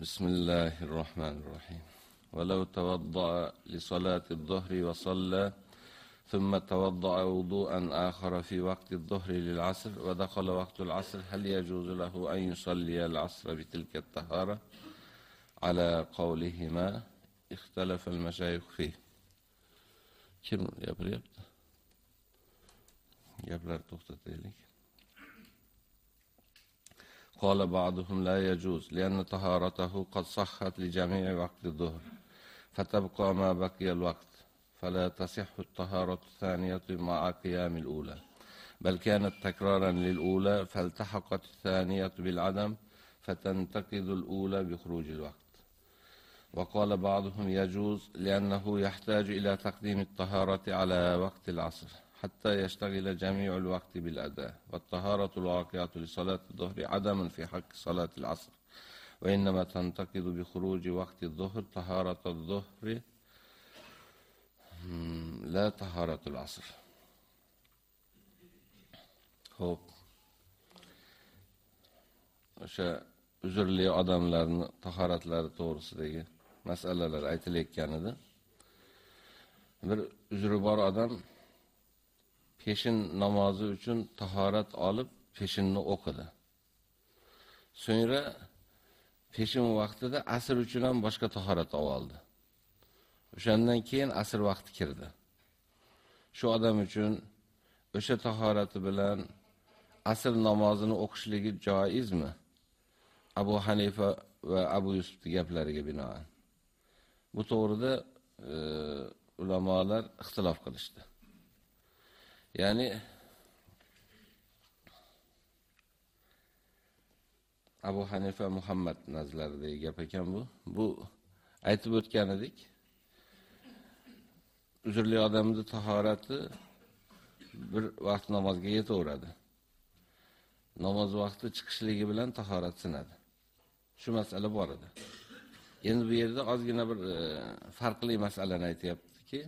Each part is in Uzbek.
بسم الله الرحمن الرحيم. ولو توضأ لصلاة الظهر وصلى ثم توضأ وضوءا آخر في وقت الظهر للعصر ودخل وقت العصر هل يجوز له أن يصلي العصر بتلك الطهارة؟ على قولهما اختلف المشايخ فيه. Kim gapiryapti gaplar to'xtataylik قال بعضهم لا يجوز لأن طهارته قد صحت لجميع وقت الظهر فتبقى ما بقي الوقت فلا تصح الطهارة الثانية مع قيام الأولى. بل كانت تكرارا للأولى فالتحقت الثانية بالعدم فتنتقد الأولى بخروج الوقت. وقال بعضهم يجوز لأنه يحتاج إلى تقديم الطهارة على وقت العصر. حتى يشتغل جميع الوقت بالأداء والطهارة الواقعة لصلاة الظهر عدم في حق صلاة العصر وإنما تنتقد بخروج وقت الظهر طهارة الظهر لا طهارة العصر Xo'p. O'sha uzrli odamlarni tahoratlari to'g'risidagi masalalar aytilayotgan edi. Bir uzri bor odam peshin namozi uchun tahorat olib, peshinni o'qidi. So'ngra peshin vaqtida asr uchun ham boshqa tahorat oldi. O'shandan keyin asr vaqti kirdi. Shu odam uchun o'sha tahorati bilan asr namozini o'qishligi joizmi? Abu Hanifa va Abu Yusufning gaplariga binoan. Bu to'g'rida e, ulamolar ixtilof qilishdi. Ya'ni Abu Hanifa Muhammad nazlaridagi gap ekan bu. Bu aytib o'tgan edik. Uzrli odamning tahorati bir vaqt namozga yetaveradi. Namoz vaqti chiqishligi bilan tahorat sinadi. Shu masala bor edi. Endi bu yerda ozgina bir e, farqli masalani aytayaptiki,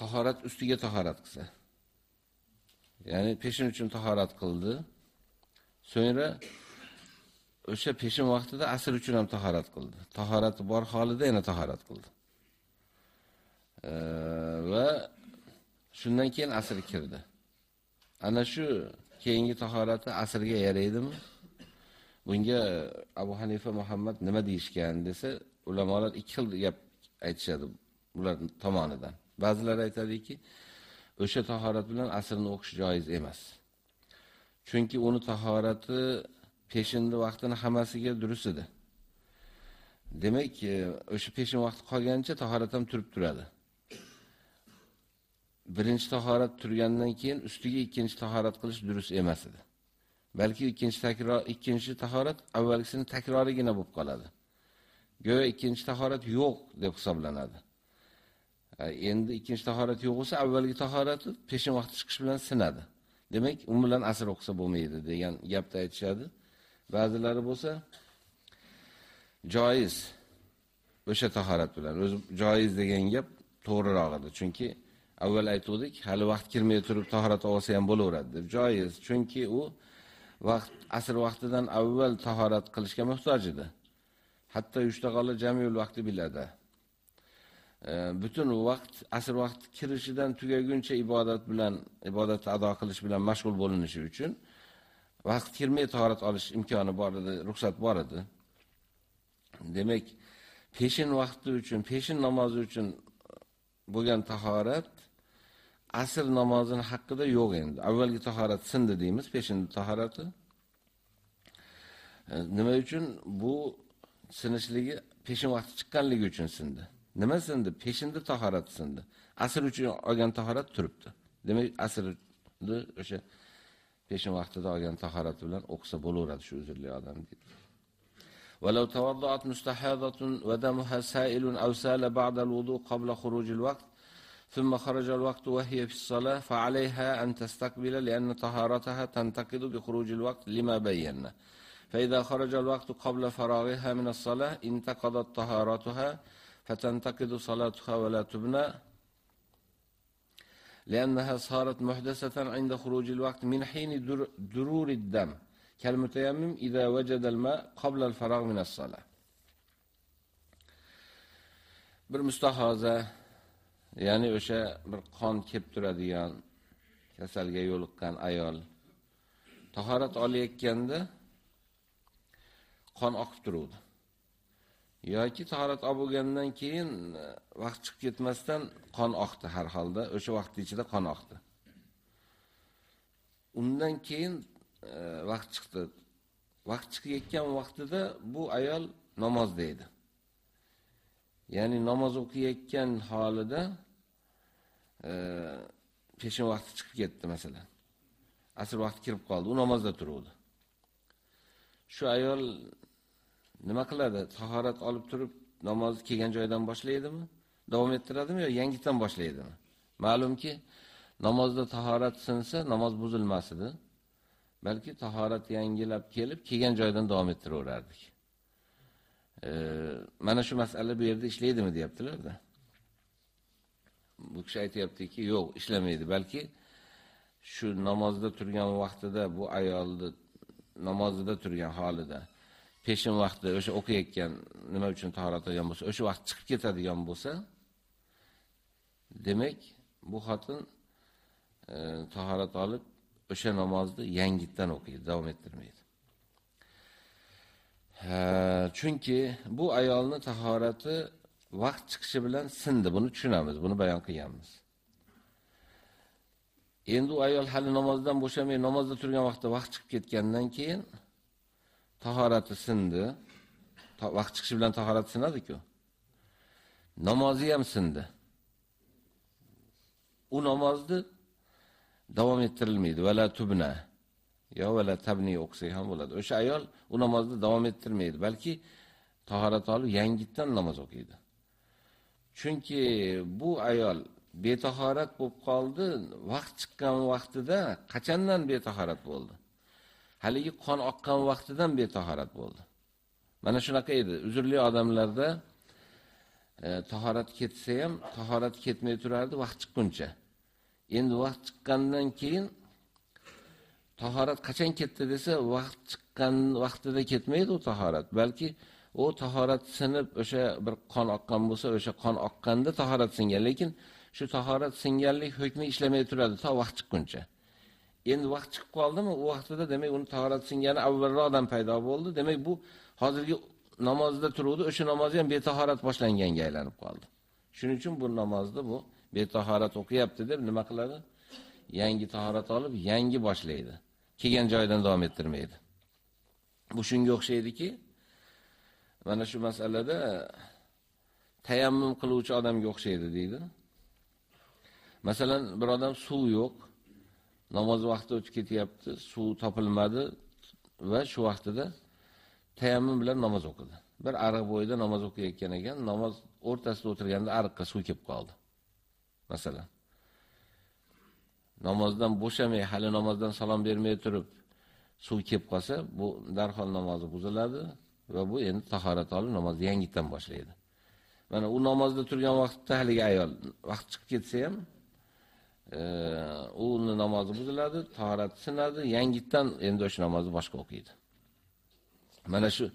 tahorat ustiga tahorat qilsa. Ya'ni peshin uchun tahorat qildi. So'ngra o'sha peshin vaqtida asr uchun ham tahorat qildi. Tahorati bor holida yana tahorat qildi. E, va shundan keyin asr kirdi. Ana shu keyingi tahorati asrga yaraydimi? Bunga Abu Hanifa Muhammad nima deyishgan desa, ulamolar ikki xil gap aytishadi ular tomonidan. Ba'zilar aytadiki, o'sha tahorat bilan asrni o'qish joiz emas. Chunki uni tahorati peshinni vaqtini hammasiga durust edi. Demak, e, o'sha peshin vaqti qolgancha tahorat ham turib turadi. Birinchi tahorat turgandan keyin ustiga ikkinchi tahorat qilish durust emas edi. balki ikkinchi takror ikkinchi tahorat avvalgisini takrorigina bo'lib qoladi. Go'yo ikkinchi tahorat yo'q deb hisoblanadi. E, endi ikkinchi tahorat yo'q bo'lsa, avvalgi tahorati peshin vaqti chiqish bilan sinadi. Demak, u bilan asr o'qisa bo'lmaydi degan gapni aytishadi. Ba'zilari bo'lsa joiz o'sha tahorat bilan. O'zi joiz degan gap to'g'riroq edi, chunki avval aytdik, hali vaqt kirmay turib tahorat olsa ham bo'laveradi deb. Joiz, chunki u vaqt asr vaqtidan avval tahorat qilishga muhtoj edi. Hatto yushtag'ali jamiyul vaqti biladi. Butun vaqt asr vaqti kirishidan tugaguncha ibodat bilan ibodatni ado qilish bilan mashg'ul bo'linishi uchun vaqt kirmay tahorat olish imkoni bor edi, ruxsat bor edi. Demak, peshin vaqti uchun, peshin namozi uchun bo'lgan tahorat asr namozini haqida yo'q endi. Avvalgi tahorat sindi deymiz, peshin tahorati. Nima uchun bu sinishligi peshin vaqti chiqqanligi uchun sindi. Nima sindi? Peshinda tahorat sindi. Asr uchun olgan tahorat turibdi. Demak, asrni o'sha peshin vaqtida olgan tahorat bilan o'qisa bo'laveradi shu uzrli odam deydi. ولو توضأت مستحاضة ودمها سائل أو سال بعد الوضوء قبل خروج الوقت ثم خرج الوقت وهي في الصلاة فعليها أن تستقبل لأن طهارتها تنتقد بخروج الوقت لما بينا فإذا خرج الوقت قبل فراغها من الصلاة انتقضت طهارتها فتنتقد صلاتها ولا تبنى لأنها صارت محدثة عند خروج الوقت من حين درور الدم Kal-mutayammim idza wajada al-ma qabla al-faragh min as-salah. Bir mustahoza, ya'ni o'sha bir qon kelib turadigan kasalga yo'liqqan ayol tahorat olayotganda qon oqib turadi. Yoki tahorat olib bo'lgandan keyin e, vaqt chiqib ketmasdan qon oqdi har holda, o'sha vaqt ichida qon oqdi. Undan keyin e, vaqt chiqdi. Vaqt chiqayotgan vaqtida bu ayol namozda edi. Ya'ni namoz o'qiyotgan holida e, peshin vaqti chiqib ketdi masalan. Asr vaqti kirib qoldi, u namozda turuvdi. Shu ayol nima qiladi? Tahorat olib turib namozni kelgan joydan boshlaydimi? Davom ettiradimi yo yangidan boshlaydimi? Ma'lumki, namozda tahorat sinsa, namoz buzilmas edi. Balki tahorat yangilab kelib, kelgan joydan davom ettiraverardik. E, mana shu masala bu yerda ishlaydimi deyaptilar-da. Bu kishi aytayaptiki, yo'q, ishlamaydi. Balki shu namozda turgan vaqtida bu ayolni namozida turgan holida peshin vaqti o'sha o'qiyotgan nima uchun tahorat olgan bo'lsa, o'sha vaqt chiqib ketadigan bo'lsa, demak, bu xotin e, tahorat olib o'sha namozni yangitdan o'qiydi, davom ettirmaydi. E, chunki bu ayolning tahorati vaqt chiqishi bilan sindi, buni tushunamiz, buni bayon qilganmiz. Endi u ayol hali namozdan bo'shamay, namozda turgan vaqtda vaqt chiqib ketgandan keyin tahorati sindi. Vaqt chiqishi bilan tahorat sinadi-ku. Namozi ham sindi. U namozni davom ettirilmaydi. Vala tubna. yo vala tabni o'qisa ham bo'ladi. O'sha ayol u namozni davom ettirmaydi, balki tahorat olib yangitdan namoz o'qiydi. Chunki bu ayol betahorat bo'lib qoldi, vaqt chiqqan vaqtida qachondan betahorat bo'ldi? Haligi qon oqqan vaqtidan betahorat bo'ldi. Mana shunaqa edi. Uzrli odamlarda e, tahorat ketsa ham, tahorat ketmay turardi vaqt chiqquncha. Endi vaqt chiqqandan keyin tahorat qachon ketdi desa, vaqt chiqqan vaqtida ketmaydi u tahorat, balki u tahorat sinib o'sha bir qon oqqan bo'lsa, o'sha qon oqqanda tahorat singan, lekin shu tahorat singanlik hukmi ishlamay turadi to vaqt chiqquncha. Endi vaqt chiqib qoldimi, u vaqtida demak uni tahorat singani avvalroqdan paydo bo'ldi. Demak bu hozirgi namozda turuvdi, o'sha namozi ham betahorat boshlanganga aylanib qoldi. Shuning uchun bu namozni bu betahorat o'qiyapti deb nima qiladi? Yangi tahorat olib, yangi boshlaydi. Kelgan joyidan davom ettirmaydi. Bu shunga o'xshaydiki, mana shu masalada tayammum qiluvchi odamga o'xshaydi deydi. Masalan, bir odam suv yo'q, namoz vaqti o'tib ketyapti, suv topilmadi va shu vaqtida tayammum bilan namoz o'qidi. Bir ariq bo'yida namoz o'qiyotgan ekan, namoz o'rtasida o'tirganda ariqqa suv kelib qoldi. Masalan, namozdan bo'shamay, hali namozdan salom bermay turib suv kelib qolsa, bu darhol namozi buziladi va bu endi tahorat olib namozni yangitdan boshlaydi. Mana u namozda turgan vaqtda haligi ayol vaqt chiqib ketsa ham uni namozi buziladi, tahorat sinadi, yangitdan endi o'sha namozni boshqa o'qiydi. Mana shu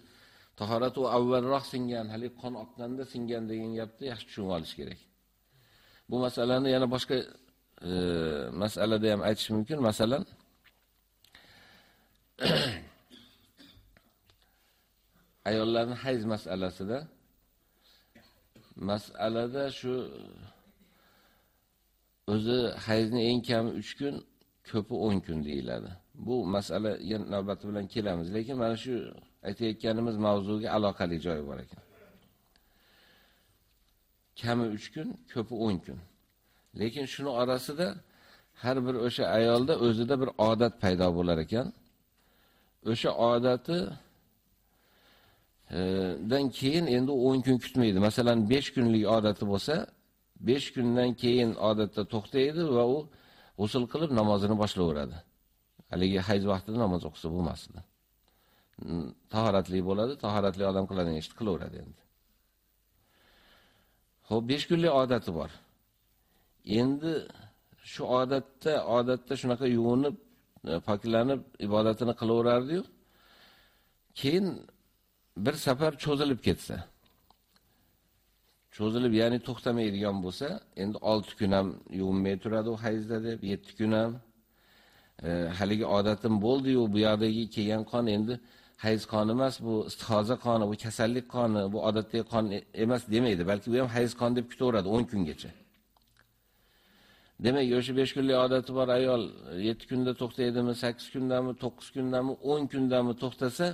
tahorat u avvalroq singan, hali qon oqqanda singan degan gapni yaxshi tushunib olish kerak. Bu masalani yana boshqa e, masalada ham aytish mumkin. Masalan, ayollarning hayz masalasida masalada shu o'zi hayzni eng kami 3 kun, ko'pi 10 kun deyiladi. Bu masala yana navbati bilan kelamiz, lekin mana shu aytayotganimiz mavzuga aloqali joyi bor ekan. Kami 3 kun, ko'pi 10 kun. Lekin shuni orasida har bir o'sha ayolda o'zida bir odat paydo bo'lar ekan. O'sha odati e, dan keyin endi 10 kun kutmaydi. Masalan, 5 kunlik odati bo'lsa, 5 kundan keyin odatda to'xtaydi va u g'usl qilib namozini boshlayveradi. Haligi hayz vaqtida namoz o'qisa bo'lmasdi. Tahoratli bo'ladi, tahoratli odam qiladigan ishni qilaveradi endi. Xo'p, 5 kunlik odati bor. Endi shu odatda, odatda shunaqa yuvinib, e, poklanib ibodatini qilaverardi-yu. keyin bir safar cho'zilib ketsa, cho'zilib, ya'ni to'xtamaydigan bo'lsa, endi 6 kun ham yuvinmay turadi u hayzda deb, 7 kun ham e, haligi odatim bo'ldi-yu, bu yoqdagi kelgan qon endi hayz qoni emas, bu istihoza qoni, bu kasallik qoni, bu odatdagi qon e, emas demaydi, balki bu ham hayz qon deb kutaveradi 10 kungacha. Demak, yoshi 5 kunlik odati bor ayol 7 kunda to'xtaydimi, 8 kundami, 9 kundami, 10 kundami to'xtasa,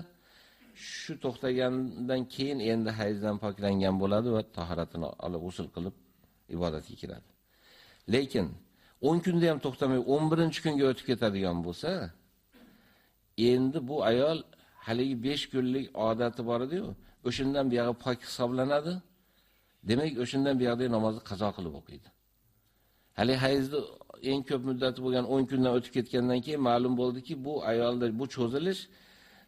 shu to'xtagandan keyin endi hayzdan poklangan bo'ladi va tahoratini olib usul qilib ibodatga kiradi. Lekin 10 kunda ham to'xtamay 11-kunga o'tib ketadigan bo'lsa, endi bu ayol haligi 5 kunlik odati bor edi-yu, o'shundan buyog'i pok hisoblanadi. Demak, o'shundan buyog'i namozni qazo qilib o'qiydi. Hali hayzni eng ko'p muddati bo'lgan 10 kundan o'tib ketgandan keyin ma'lum bo'ldiki, bu ayolda bu cho'zilish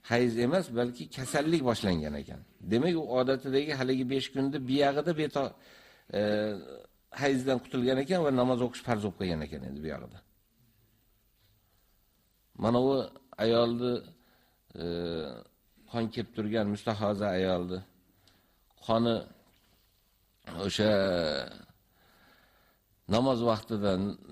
hayz emas, balki kasallik boshlangan ekan. Demak, u odatidagi haligi 5 kunda buyog'ida beto e, hayzdan qutulgan ekan va namoz o'qish farz bo'lib qolgan ekan endi buyog'ida. Mana bu ayolni e, qon kelib turgan mustahoza ayolni qoni o'sha namoz vaqtida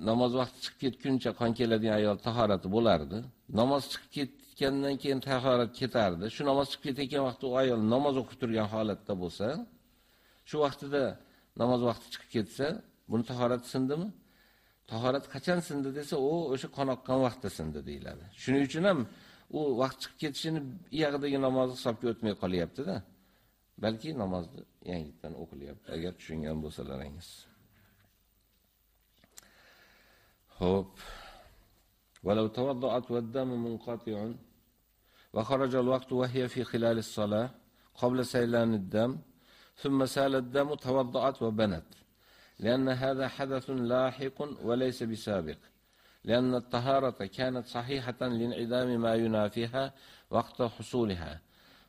namoz vaqti chiqib ketguncha qon keladigan ayol tahorati bo'lardi. Namoz chiqib ketgandan keyin tahorat ketardi. Shu namoz chiqib ketayotgan vaqtda u ayol namoz o'qib turgan holatda bo'lsa, shu vaqtida namoz vaqti chiqib ketsa, buni tahorat sindimi? Tahorat qachon sindi desa, u o'sha qon oqqan vaqtda sindi deyiladi. Shuning uchun ham u vaqt chiqib ketishini iyag'idagi namoz hisobga o'tmay qolyapti-da. Balki namozni yangitdan o'qilyapti, agar tushungan bo'lsalaringiz. Xo'p. ولو توضأت والدم منقطع وخرج الوقت وهي في خلال الصلاة قبل سيلان الدم ثم سال الدم توضأت وبنت لأن هذا حدث لاحق وليس بسابق لأن الطهارة كانت صحيحة لانعدام ما ينافيها وقت حصولها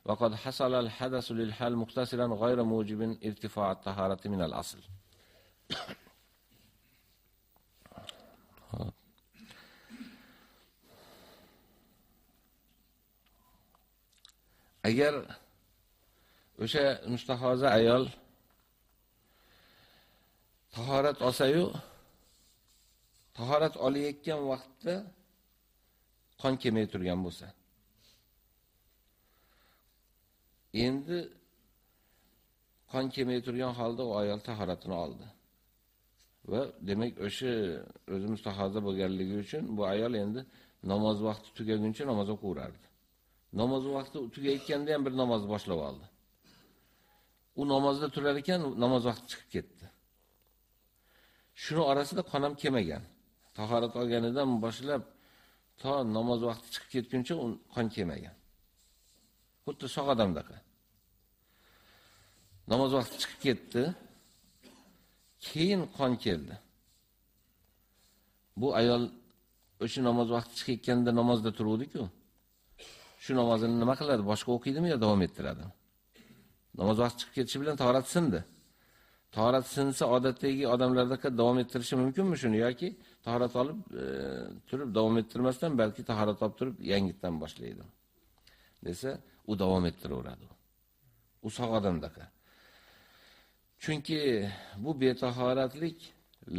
وقد حصل الحدث للحال مقتصرا غير موجب ارتفاع الطهارة من الأصل agar o'sha mustahoza ayol tahorat olsa-yu tahorat olayotgan vaqtda qon kelmay turgan bo'lsa. Endi qon kelmay turgan holda u ayol tahoratini oldi. Va demak o'sha o'zi mustahoza bo'lganligi uchun bu ayol endi namoz vaqti tugaguncha namoz o'qiverardi namoz vaqti tugayotganda ham bir namoz boshlab oldi. U namozda turar ekan, namoz vaqti chiqib ketdi. Shuni orasida qon ham kelmagan. Tahorat olganidan boshlab to namoz vaqti chiqib ketguncha qon kelmagan. Xuddi sog' odamdaqa. Namoz vaqti chiqib ketdi. Keyin qon keldi. Bu ayol o'sha namoz vaqti chiqayotganda namozda turuvdi-ku. shu namozini nima qiladi? Boshqa o'qiydimi yo davom ettiradi? Namoz vaqti chiqib ketishi bilan tahorat sindi. Tahorat sinsa odatdagi odamlardagi davom ettirishi mumkinmi shuni yoki tahorat olib e, turib davom ettirmasdan balki tahorat olib turib yangitdan boshlaydi. desa, u davom ettiraveradi. U sog' odamdaka. Chunki bu betahoratlik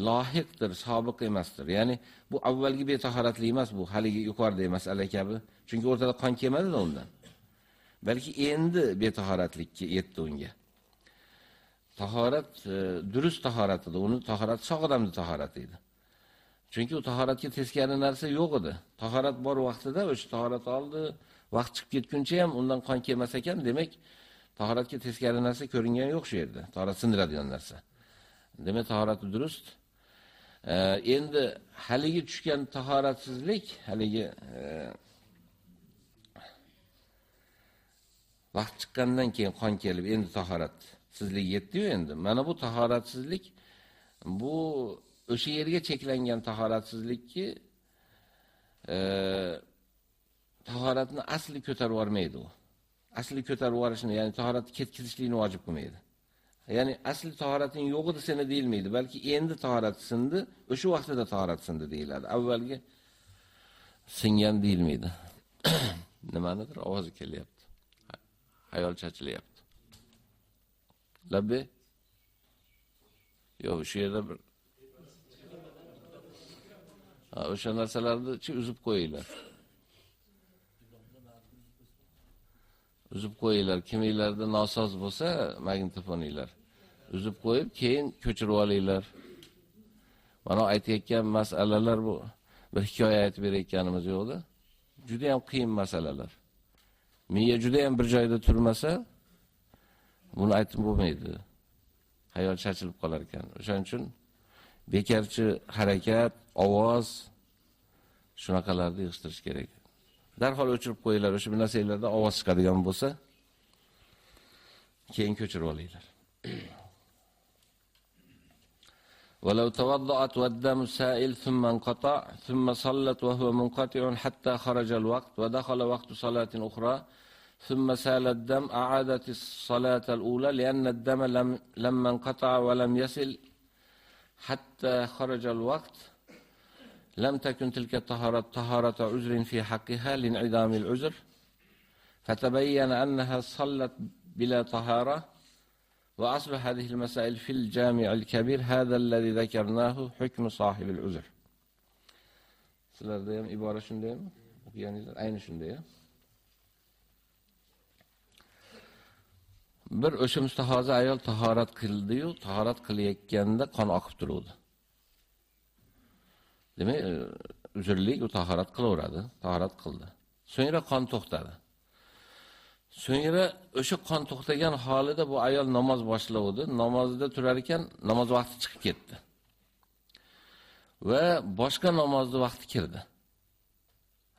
lohiqdir, sobiq emasdir. Ya'ni bu avvalgi betahoratlik emas, bu haligi yuqoridagi masala kabi. Chunki o'rtada qon kelmadi undan. Balki endi betahoratlikka yetdi unga. Tahorat e, durust tahorat edi. Uni tahorat sog' odamning tahorati edi. Chunki u tahoratga teskari narsa yo'q edi. Tahorat bor vaqtida o'sha tahorat oldi, vaqt chiqib ketguncha ham undan qon kelmas ekan, demak, tahoratga teskari narsa ko'ringan yo'q shu yerda. Tahorat sindiradigan narsa. Demak, tahorati durust. Endi haligi tushgan tahoratsizlik, haligi vaqt chiqqandan keyin qon kelib, endi tahoratsizlik yetdi-yu endi. Mana bu tahoratsizlik bu o'sha yerga cheklangan tahoratsizlikki e, tahoratni asli ko'tarib yormaydi u. Asli ko'tarib yuborishni, ya'ni tahoratni ketkizishlikni vojib qilmaydi. Ya'ni asli tahorating yo'q edi seni deyilmaydi, balki endi tahorat sindi, o'sha vaqtida tahorat sindi deyiladi. Avvalgi singan deyilmaydi. Nimanidir ovozi kelyapti. ayol chachilyapti. Labbi? Yo'q, shu yerda bir Ha, o'sha narsalarni chi uzib qo'yinglar. Uzib qo'yinglar. Kiminglarda nosoz bo'lsa, magnitofoninglar. Uzib qo'yib, keyin ko'chirib olinglar. Mana aytayotgan masalalar bu bir hikoya aytib berayotganimiz yo'qda. Juda ham qiyin masalalar. Miya juda ham bir joyda turmasa, buni aytib bo'lmaydi. Hayol chachilib qolar ekan. O'shaning uchun bekarchi harakat, ovoz shunaqalarni yig'ishtirish kerak. Darhol o'chirib qo'yinglar, o'sha bir narsalarda ovoz chiqadigan bo'lsa, keyin ko'chirib olinglar. ولو توضأت والدم سائل ثم انقطع ثم صلت وهو منقطع حتى خرج الوقت ودخل وقت صلاة أخرى ثم سال الدم أعادت الصلاة الأولى لأن الدم لم لما انقطع ولم يصل حتى خرج الوقت lem tekun tilke taharat taharata uzrin fi hakkiha lin'idamil uzr fetebeyyene enneha sallat bila tahara ve asbah hadihil mesail fil cami'il kebir hâzellezî zekernahu hükmü sahibil uzr sizlerdeyim ibare şundayım okuyanlar aynı şundayım bir o'sha mustahoza ayol tahorat qildiyu tahorat qilayotganda qon oqib turuvdi. Demak, e, uzrlik u tahorat qilaveradi, tahorat qildi. So'ngra qon to'xtadi. So'ngra o'sha qon to'xtagan holida bu ayol namoz boshlavdi. Namozda turar ekan, namoz vaqti chiqib ketdi. Va boshqa namozni vaqti kirdi.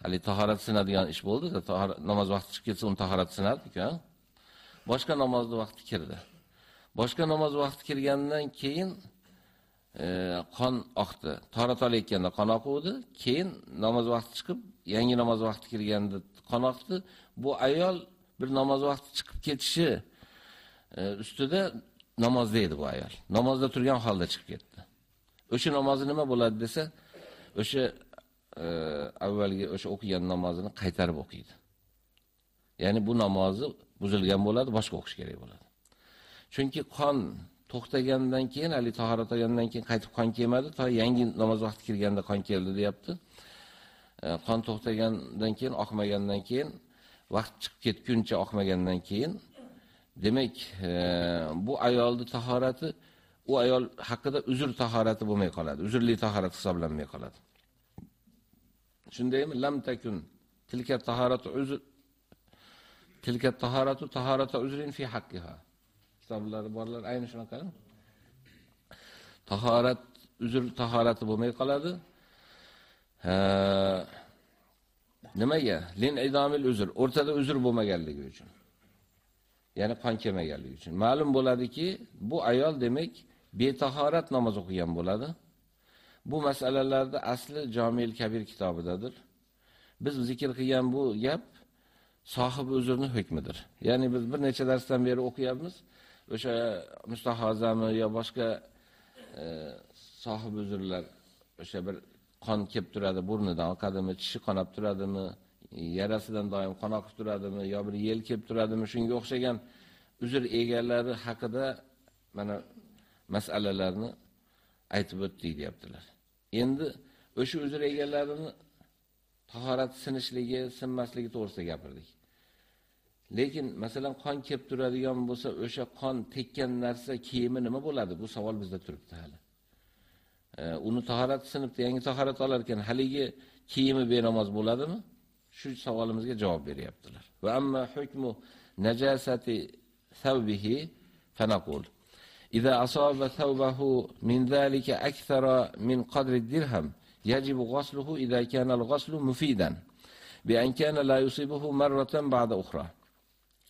Hali tahorat sinadigan ish bo'ldi-da, namoz vaqti chiqib ketsa, uni tahorat sinadi ekan. boshqa namozni vaqti kirdi. Boshqa namoz vaqti kirgandan keyin qon oqdi. Tahorat olayotganda qon oquvdi, keyin namoz vaqti chiqib, yangi namoz vaqti kirganda qon oqdi. Bu ayol bir namoz vaqti chiqib ketishi e, ustida namozda edi bu ayol. Namozda turgan holda chiqib ketdi. O'sha namozi nima bo'ladi desa, o'sha e, avvalgi o'sha o'qigan namozini qaytarib o'qiydi. Ya'ni bu namozi buzilgan bo'ladi, boshqa o'qish kerak bo'ladi. Chunki qon to'xtagandan keyin, hali tahorat olgandan keyin qaytib qon kelmadi, to yangi namoz vaqti kirganda qon keldi deyapti. E, qon to'xtagandan keyin, oqmagandan keyin, vaqt chiqib ketguncha oqmagandan keyin, demak, e, bu ayolning tahorati u ayol haqida uzr tahorati bo'lmay qoladi. Uzrli tahorat hisoblanmay qoladi. Shundaymi? Lam takun tilka tahoratu uzr tilka tahorati taharata uzrin fi haqqiha. Kitoblari borlar ayni shunaqa. Tahorat uzr tahorati bo'lmay qoladi. Nimaga? Lin idomil uzr, o'rtada uzr bo'lmaganligi uchun. Ya'ni qon kelmaganligi uchun. Ma'lum bo'ladiki, bu ayol demak betahorat namoz o'qigan bo'ladi. Bu masalalarda asli jomil Kabir kitobidadir. Biz zikr qilgan bu gap sohibi uzrni hukmidir. Ya'ni biz bir necha darsdan beri o'qiyapmiz. O'sha mustahozami yo boshqa e, sohib uzrlar o'sha bir qon kelib turadi burnidan oqadimi, tishi qonab turadimi, yarasidan doim qon oqib turadimi yo bir yel kelib turadimi, shunga o'xshagan uzr egalari haqida mana masalalarni aytib o'tdik deyaptilar. Endi o'sha uzr egalarini tahorat sinishligi, sinmasligi to'g'risida gapirdik. Lekin masalan qon kelib turadigan bo'lsa, o'sha qon tekkan narsa kiyimi nima bo'ladi? Bu savol bizda turibdi hali. E, uni tahorat sinibdi, yangi tahorat olar ekan, haligi kiyimi benamoz bo'ladimi? Shu savolimizga javob beryaptilar. Va amma hukmu najasati thawbihi fanaqul إذا أصاب ثوبه من ذلك أكثر من قدر الدرهم يجب غسله إذا كان الغسل مفيدا بأن كان لا يصيبه مرة بعد أخرى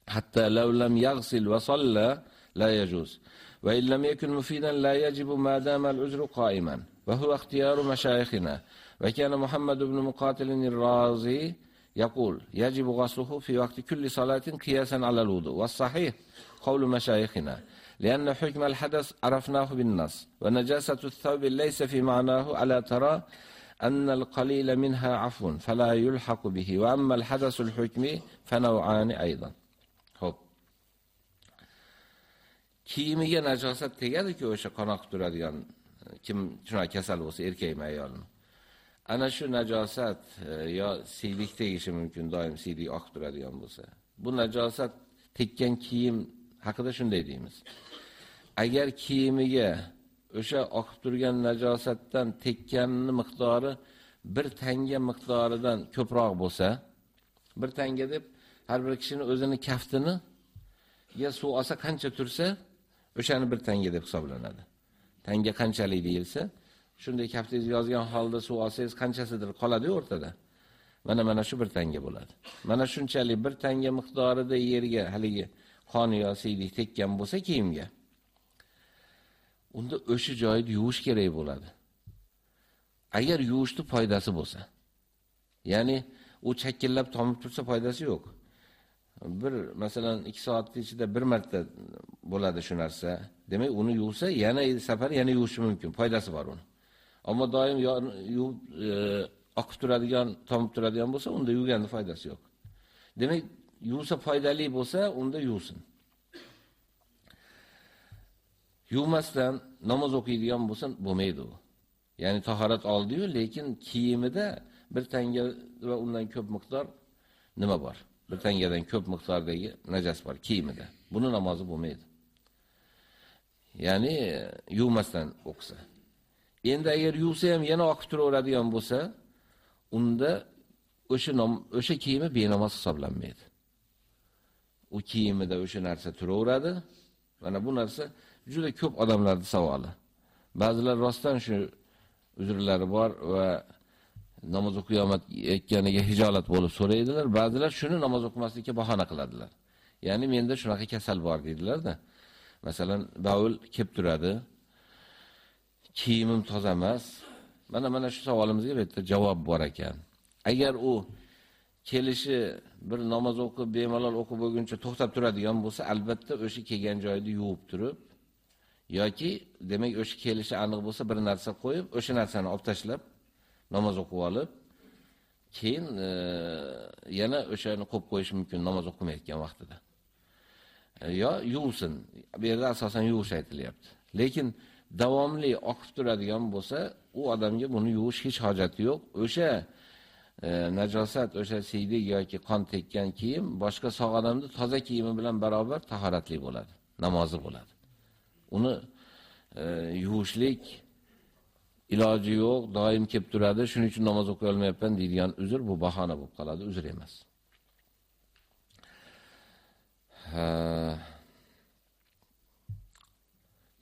حتى لو لم يغسل وصلى لا يجوز. وإن لم يكن مفيدا لا يجب ما دام العذر قائما. وهو اختيار مشايخنا. وكان محمد بن مقاتل الرازي يقول يجب غسله في وقت كل صلاة قياسا على الوضوء. والصحيح قول مشايخنا لأن حكم الحدث عرفناه بالنص. ونجاسة الثوب ليس في معناه ألا ترى أن القليل منها عفو فلا يلحق به. وأما الحدث الحكمي فنوعان أيضا. Kiyimiga najosat tegadi-ku o'sha qon turadigan kim shunaqa kasal bo'lsa, erkakmi, ayolmi? Ana shu najosat e, yo siylik tegishi mumkin, doim siylik oqib turadigan bo'lsa. Bu najosat tekkan kiyim haqida shunday deymiz. Agar kiyimiga o'sha oqib turgan najosatdan tekkanning miqdori bir tanga miqdoridan ko'proq bo'lsa, bir tanga deb har bir kishining o'zini kaftini ya suv olsa qancha tursa, o'shani bir tanga deb hisoblanadi. Tanga qanchalik deyilsa, shunday kaftingiz yozgan holda suv olsangiz qanchasidir qoladi o'rtada. Mana mana shu bir tanga bo'ladi. Mana shunchalik bir tanga miqdorida yerga haligi qon yo siydik tekkan bo'lsa kiyimga. Unda o'sha joyni yuvish kerak bo'ladi. Agar yuvishni foydasi bo'lsa. Ya'ni u chakillab tomib tursa foydasi yo'q. Bir masalan 2 soat ichida bir marta bo'ladi shu narsa. Demak, uni yuvsa, yana safar yana yuvishi mumkin. Foydasi bor uni. Ammo doim yuvib e, oqib turadigan, tomib turadigan bo'lsa, unda yuvganda foydasi yo'q. Demak, yuvsa foydali bo'lsa, unda yuvsin. Yuvmasdan namoz o'qiydigan bo'lsa, bo'lmaydi u. Ya'ni tahorat oldi-yu, lekin kiyimida bir tanga va undan ko'p miqdor nima bor? Bir tangadan ko'p miqdordagi najas bor kiyimida. Buni namozi bo'lmaydi. Ya'ni yuvmasdan o'qisa. Endi agar yuvsa ham yana oqib turaveradigan bo'lsa, unda o'sha o'sha kiyimi benamoz hisoblanmaydi. U kiyimida o'sha narsa turaveradi. Mana bu narsa juda ko'p odamlarning savoli. Ba'zilar rostdan shu uzrlari bor va namoz o'qiyomat hijolat bo'lib so'raydilar. Ba'zilar shuni namoz o'qimaslikka bahona qiladilar. Ya'ni menda shunaqa kasal bor deydilar-da. Masalan, bavul kelib turadi. Kiyimim toza emas. Mana mana shu savolimizga bu yerda javob bor ekan. Agar u kelishi bir namoz o'qib, bemalol o'qib bo'lguncha to'xtab turadigan bo'lsa, albatta o'sha kelgan joyda yuvib turib, yoki demak o'sha kelishi aniq bo'lsa bir narsa qo'yib, o'sha narsani olib tashlab namoz o'qib olib, keyin e, yana o'shani qo'yib qo'yish mumkin namoz o'qimayotgan vaqtida. E, yo yuvsin. Bu yerda asosan yuvish aytilyapti. Lekin davomli oqib turadigan bo'lsa, u odamga buni yuvish hech hojati yo'q. O'sha e, najosat, o'sha siydik yoki qon tekkan kiyim boshqa sog' odamni toza kiyimi bilan barobar tahoratli bo'ladi, namozi bo'ladi. Uni e, yuvishlik iloji yo'q, doim kelib turadi, shuning uchun namoz o'qiy olmayapman deydigan uzr bu bahona bo'lib qoladi, uzr emas.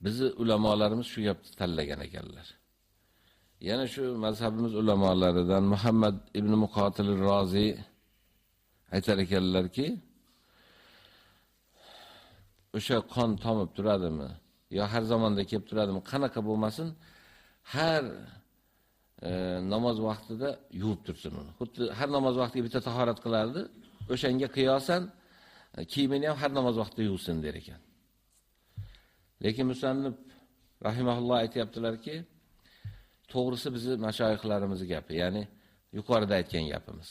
Bizi ulamolarimiz shu gapni tanlagan ekanlar. Yana shu mazhabimiz ulamolaridan Muhammad ibn Muqotil Rozi aytar ekanlarki, o'sha qon tomib turadimi yo har zamonda kelib turadimi, qanaqa bo'lmasin, har e, namoz vaqtida yuvib tursin uni. Xuddi har namoz vaqtiga bitta tahorat qilardi, o'shanga qiyosan e, kiyimini ham har namoz vaqtida yuvsin der ekan. Lekin musannif rahimahulloh aytayaptilarki, to'g'risi bizni mashayihlarimizning gapi, ya'ni yuqorida aytgan gapimiz.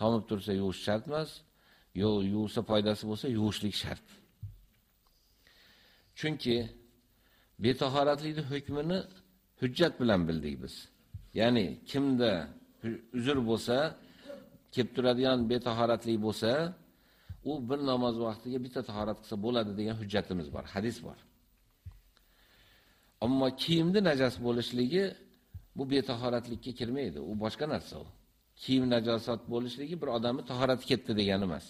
Tomib tursa yuvish shart emas, yo yuvsa foydasi bo'lsa yuvishlik shart. Chunki betahoratlikning hukmini hujjat bilan bildik biz. Ya'ni kimda uzr bo'lsa, kelib turadigan betahoratlik bo'lsa, u bir namoz vaqtiga bitta tahorat qilsa bo'ladi degan hujjatimiz bor, hadis bor. Ammo kiyimni najas bo'lishligi bu betahoratlikka kirmaydi. U boshqa narsa u. Kiyim najosat bo'lishligi bir odamni tahorati ketdi degani emas.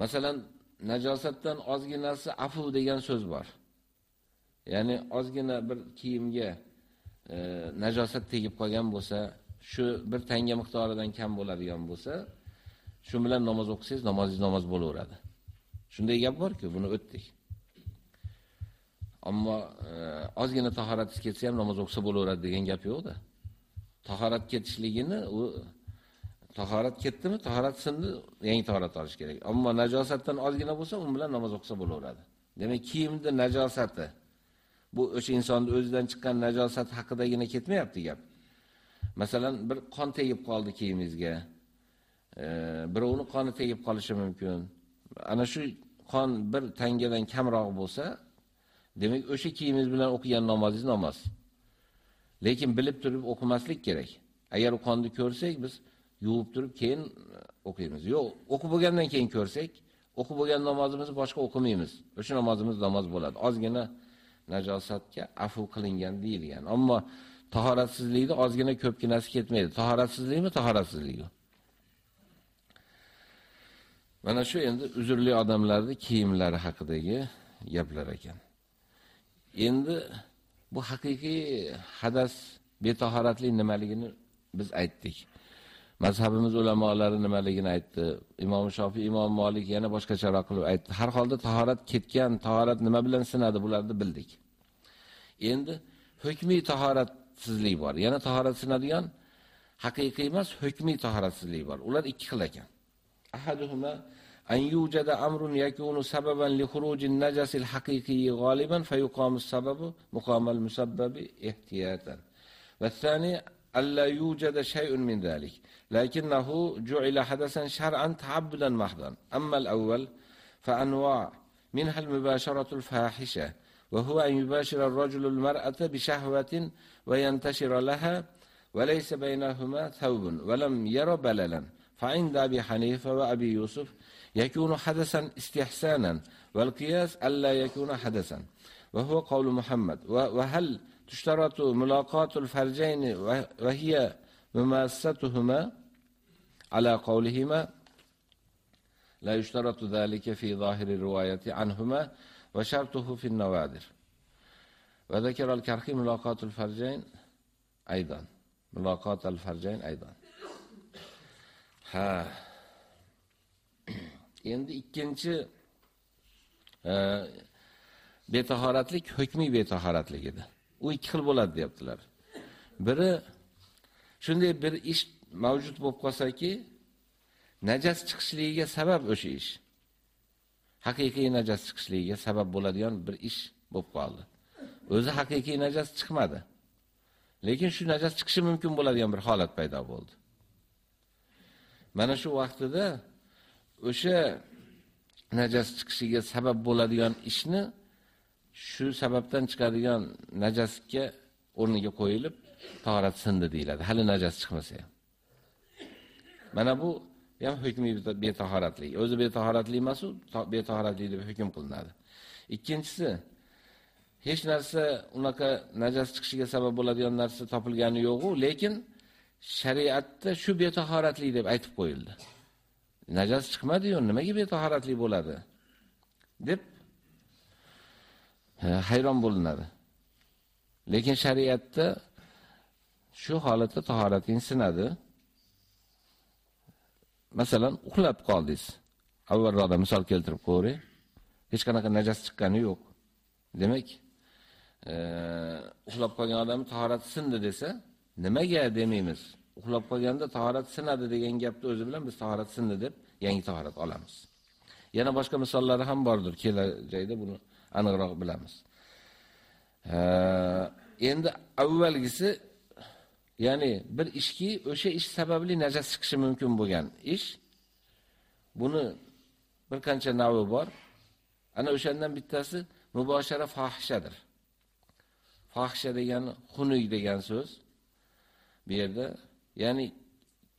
Masalan, najosatdan ozginasi afu degan so'z bor. Ya'ni ozgina bir kiyimga e, najosat tegib qolgan bo'lsa, shu bir tanga miqdoridan kam bo'ladigan bo'lsa, shu bilan namoz o'qisangiz, namozingiz namoz bo'laveradi. Shunday gap bor-ku, buni o'tdik. Ammo e, ozgina tahoratingiz ketsa ham namoz o'qisa bo'laveradi degan gap yo'q-da. Tahorat ketishligini u tahorat ketdimi, tahorat sindi, yangi tahorat olish kerak. Ammo najosatdan ozgina bo'lsa, u bilan namoz o'qisa bo'laveradi. Demak, kiyimda najosati bu o'sha insonning o'zidan chiqqan najosat haqidagina ketmayapti gap. Masalan, bir qon tegib qoldi kiyimingizga. E, birovni qoni tegib qolishi mumkin. Ana shu qon bir tangadan kamroq bo'lsa, demak o'sha kiyimingiz bilan o'qigan namozingiz namoz. Lekin bilib turib o'qimaslik kerak. Agar u qonni ko'rsak, biz yuvib turib keyin e, o'qiymiz. Yo'q, o'qib bo'lgandan keyin ko'rsak, o'qib bo'lgan namozimizni boshqa o'qimaymiz. O'sha namozimiz namoz bo'ladi. Ozgina najosatga afu qilingan deyilgan. Ammo tahoratsizlikda ozgina ko'pginasi ketmaydi. Tahoratsizlikmi, tahoratsizlikmi? Mana shu endi uzrli odamlarning kiyimlari haqidagi gaplar ekan. Endi bu haqiqiy hadas betahoratlik nimaligini biz aytdik. Mazhabimiz ulamolari nimaligini aytdi. Imom Shofiy, Imom Malik yana boshqacharoq qilib aytdi. Har holda tahorat ketgan, tahorat nima bilan sinadi bularni bildik. Endi hukmiy tahoratsizlik bor. Yana tahorat sinadigan haqiqiy emas, hukmiy tahoratsizlik bor. Ular ikki xil ekan. Ahaduhuma an yujada amrun yakunu sababan li khurujin najasil haqiqiy g'aliban fayuqamu sababu muqamal musabbabi ihtiyatan. Va thani alla yujada shay'un min zalik. لكنه جعل حدثا شرعا تعبدا محضا. أما الأول فأنواع. منها المباشرة الفاحشة وهو أن يباشر الرجل المرأة بشهوة وينتشر لها وليس بينهما ثوب ولم ير بللا. فعند أبي حنيفة وأبي يوسف يكون حدثا استحسانا والقياس ألا يكون حدثا. وهو قول محمد. وهل تشترط ملاقات الفرجين وهي مماستهما على قولهما لا يشترط ذلك في ظاهر الرواية عنهما وشرطه في النوادر وذكر الكرخي ملاقات الفرجين أيضا ملاقات الفرجين أيضا ha endi ikkinchi e, betahoratlik hukmiy betahoratlik edi. U ikki xil bo'ladi deyaptilar. Biri shunday bir ish mavjud bo'lib qolsaki, najas chiqishligiga sabab o'sha ish. Haqiqiy najas chiqishligiga sabab bo'ladigan bir ish bo'lib qoldi. O'zi haqiqiy najas chiqmadi. Lekin shu najas chiqishi mumkin bo'ladigan bir holat paydo bo'ldi. Mana shu vaqtida o'sha najas chiqishiga sabab bo'ladigan ishni shu sababdan chiqadigan najasga o'rniga qo'yilib tahorat sindi deyiladi. Hali najas chiqmasa ham. Mana bu ham hukmiy betahoratlik. O'zi betahoratlik emas u, betahoratlik deb hukm qilinadi. Ikkinchisi hech narsa unaqa najas chiqishiga sabab bo'ladigan narsa topilgani yo'q-u, lekin shariatda shu betahoratlik deb aytib qo'yildi. Najas chiqmadiyu nimaga betahoratlik bo'ladi? deb hayron bo'linadi. Lekin shariatda shu holatda tahorating sinadi. Masalan, uxlab qoldingiz. Avvalroqda misol keltirib ko'ring. Hech qanaqa najas chiqqani yo'q. Demak, e, uxlab qolgan odam tahorati sindi desa, nimaga demaymiz? Uxlab qolganda tahorat sinadi degan gapni o'zi bilan biz tahorat sindi deb yangi tahorat olamiz. Yana boshqa misollari ham bordir, kelajakda buni aniqroq bilamiz. Endi avvalgisi Ya'ni bir ishki o'sha ish sababli najas chiqishi mumkin bo'lgan ish buni bir qancha navi bor. Ana o'shandan bittasi muboshara fohishadir. Fohisha degani xunuk degan so'z. Bu yerda ya'ni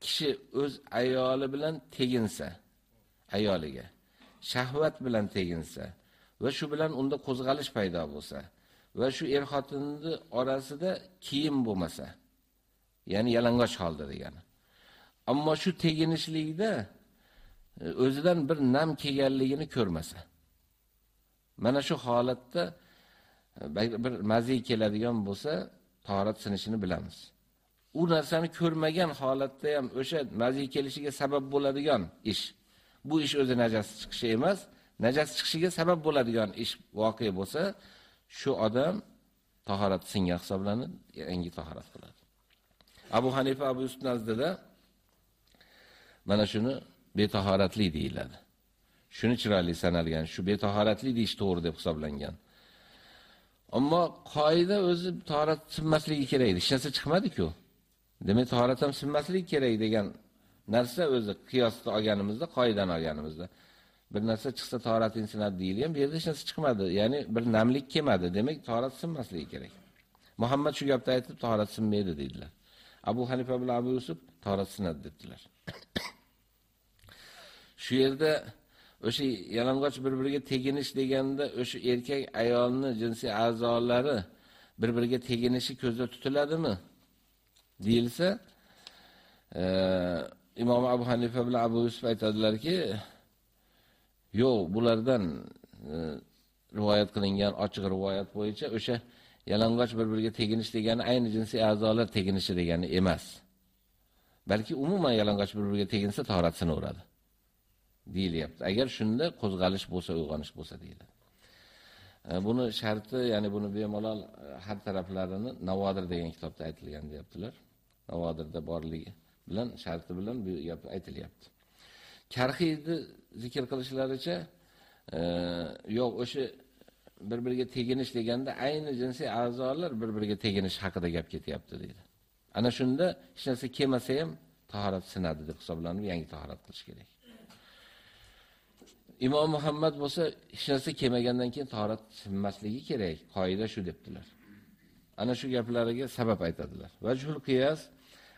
kishi o'z ayoli bilan teginsa, ayoliga shahvat bilan teginsa va shu bilan unda qo'zg'alish paydo bo'lsa va shu er xotinni orasida kiyim bo'lmasa ya'ni yalang'och holda degani. Ammo shu teginishlikda e, o'zidan bir nam kelganligini ko'rmasa. Mana shu holatda e, bir mazi keladigan bo'lsa, tahorat sinishini bilamiz. U narsani ko'rmagan holatda ham o'sha mazi kelishiga sabab bo'ladigan ish. Bu ish o'zi najas chiqishi emas, najas chiqishiga sabab bo'ladigan ish voqea bo'lsa, shu odam tahorat singa hisoblanib, yangi tahorat qiladi. Abu Hanifa Abu Yusuf nazdida mana shuni betahoratli deyiladi. Shuni chiroyli sanalgan, shu betahoratli deyish to'g'ri deb hisoblangan. Ammo qoida o'zi tahorat sinmasligi kerak edi. Hech narsa chiqmadi-ku. Demak, tahorat ham sinmasligi kerak degan narsa o'zi qiyosda olganimizda, qoidani olganimizda bir narsa chiqsa tahorating sinadi deyilgan, bu yerda hech narsa chiqmadi. Ya'ni bir namlik kelmadi. Demak, tahorat sinmasligi kerak. Muhammad shu gapni aytib, tahorat sinmaydi dedilar. Abu Hanifa bilan Abu Yusuf tahorat sinadi dedilar. Shu yerda o'sha yalang'och bir-biriga teginish deganda o'sha erkak ayolni jinsiy a'zolari bir-biriga teginishi ko'zda tutiladimi? deyilsa, e, Imom Abu Hanifa bilan Abu Yusuf aytadilarki, yo'q, bulardan e, rivoyat qilingan ochiq rivoyat bo'yicha o'sha yalang'och bir-biriga teginish degani ayni jinsiy a'zolar teginishi degani emas. Balki umuman yalang'och bir-biriga teginsa tahorat sinaveradi. deyilyapti. Agar shunda qo'zg'alish bo'lsa, uyg'onish bo'lsa deyiladi. E, buni sharti, ya'ni buni bemalol e, har taraflarini Navodir degan kitobda aytilgan deyaptilar. Navodirda borligi bilan sharti bilan bu gap aytilyapti. Karxiyni zikr qilishlaricha, e, yo'q, o'sha bir-biriga teginish deganda ayni jinsiy a'zolar bir-biriga teginish haqida gap ketyapti deydi. Ana shunda hech narsa kelmasa ham tahorat sinadi deb hisoblanib, yangi tahorat qilish kerak. Imom Muhammad bo'lsa hech narsa kelmagandan keyin tahorat sinmasligi kerak. Qoida shu debdilar. Ana shu gaplariga sabab aytadilar. Vajhul qiyas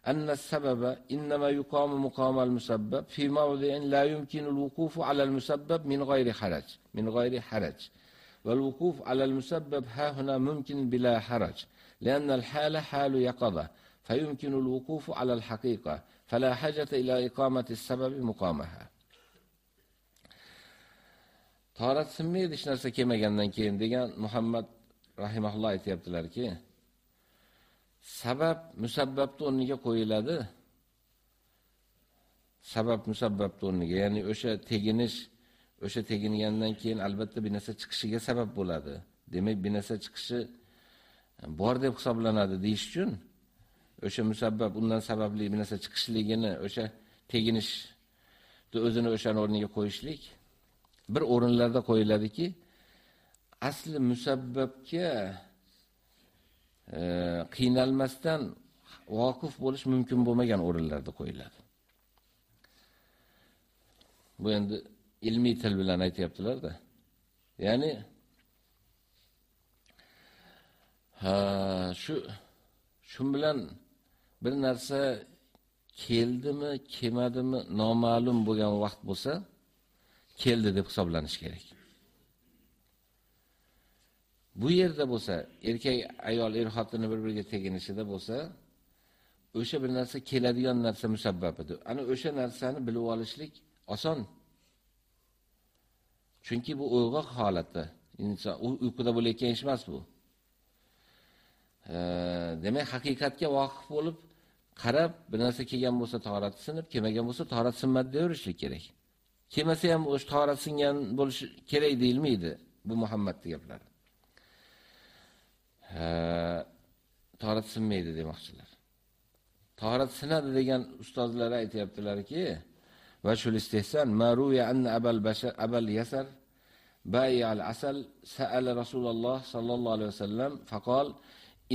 anna sababa innama yuqamu muqama al-musabbab fi mawdi'in la yumkinu al-wuquf 'ala al-musabbab min ghayri haraj, min ghayri haraj. والوقوف على المسبب ها هنا ممكن بلا حرج لأن الحالة حال يقظة فيمكن الوقوف على الحقيقة فلا حاجة إلى إقامة السبب مقامها Tahorat sinmaydi hech narsa kelmagandan keyin degan Muhammad rahimahulloh aytayaptilarki, sabab musabbabni o'rniga qo'yiladi. Sabab musabbabni o'rniga, ya'ni o'sha teginish, o'sha tegingandan keyin albatta bir narsa chiqishiga sabab bo'ladi. Demak, bir narsa chiqishi e, bor deb hisoblanadi deyish uchun o'sha musabbab undan sababli bir narsa chiqishligini, o'sha teginish o'zini o'sha o'rniga qo'yishlik bir o'rinlarda qo'yiladiki, asli musabbabga qiynalmasdan voqif bo'lish mumkin bo'lmagan o'rinlarda qo'yiladi. Bu endi ilmiy til bilan aytayaptilar-da. Ya'ni ha shu shu bilan bir narsa keldimi, kelmadimi noma'lum bo'lgan vaqt bo'lsa, keldi deb hisoblanish kerak. Bu yerda bo'lsa, erkak ayol er xotini bir-biriga teginishida bo'lsa, o'sha bir narsa keladigan narsa musabbabidir. Ana o'sha narsani bilib olishlik oson. Chunki bu uyg'oq holati inson u uyquda bo'layotgan ish emas bu. demak, haqiqatga voqif bo'lib, qarab, bir narsa kelgan bo'lsa tahorat sinib, kelmagan bo'lsa tahorat sinmadi deyorishlik kerak. kelmasa ham o'sha tahorat singan bo'lishi kerak deyilmaydi bu Muhammadning gaplari. tarat sinmaydi demoqchilar. Tarat sinadi degan ustozlar aytayaptilarki, va shul ma maruya anna abal bashar abal yasar bayi al asal sa'ala rasululloh sallallohu alayhi vasallam faqol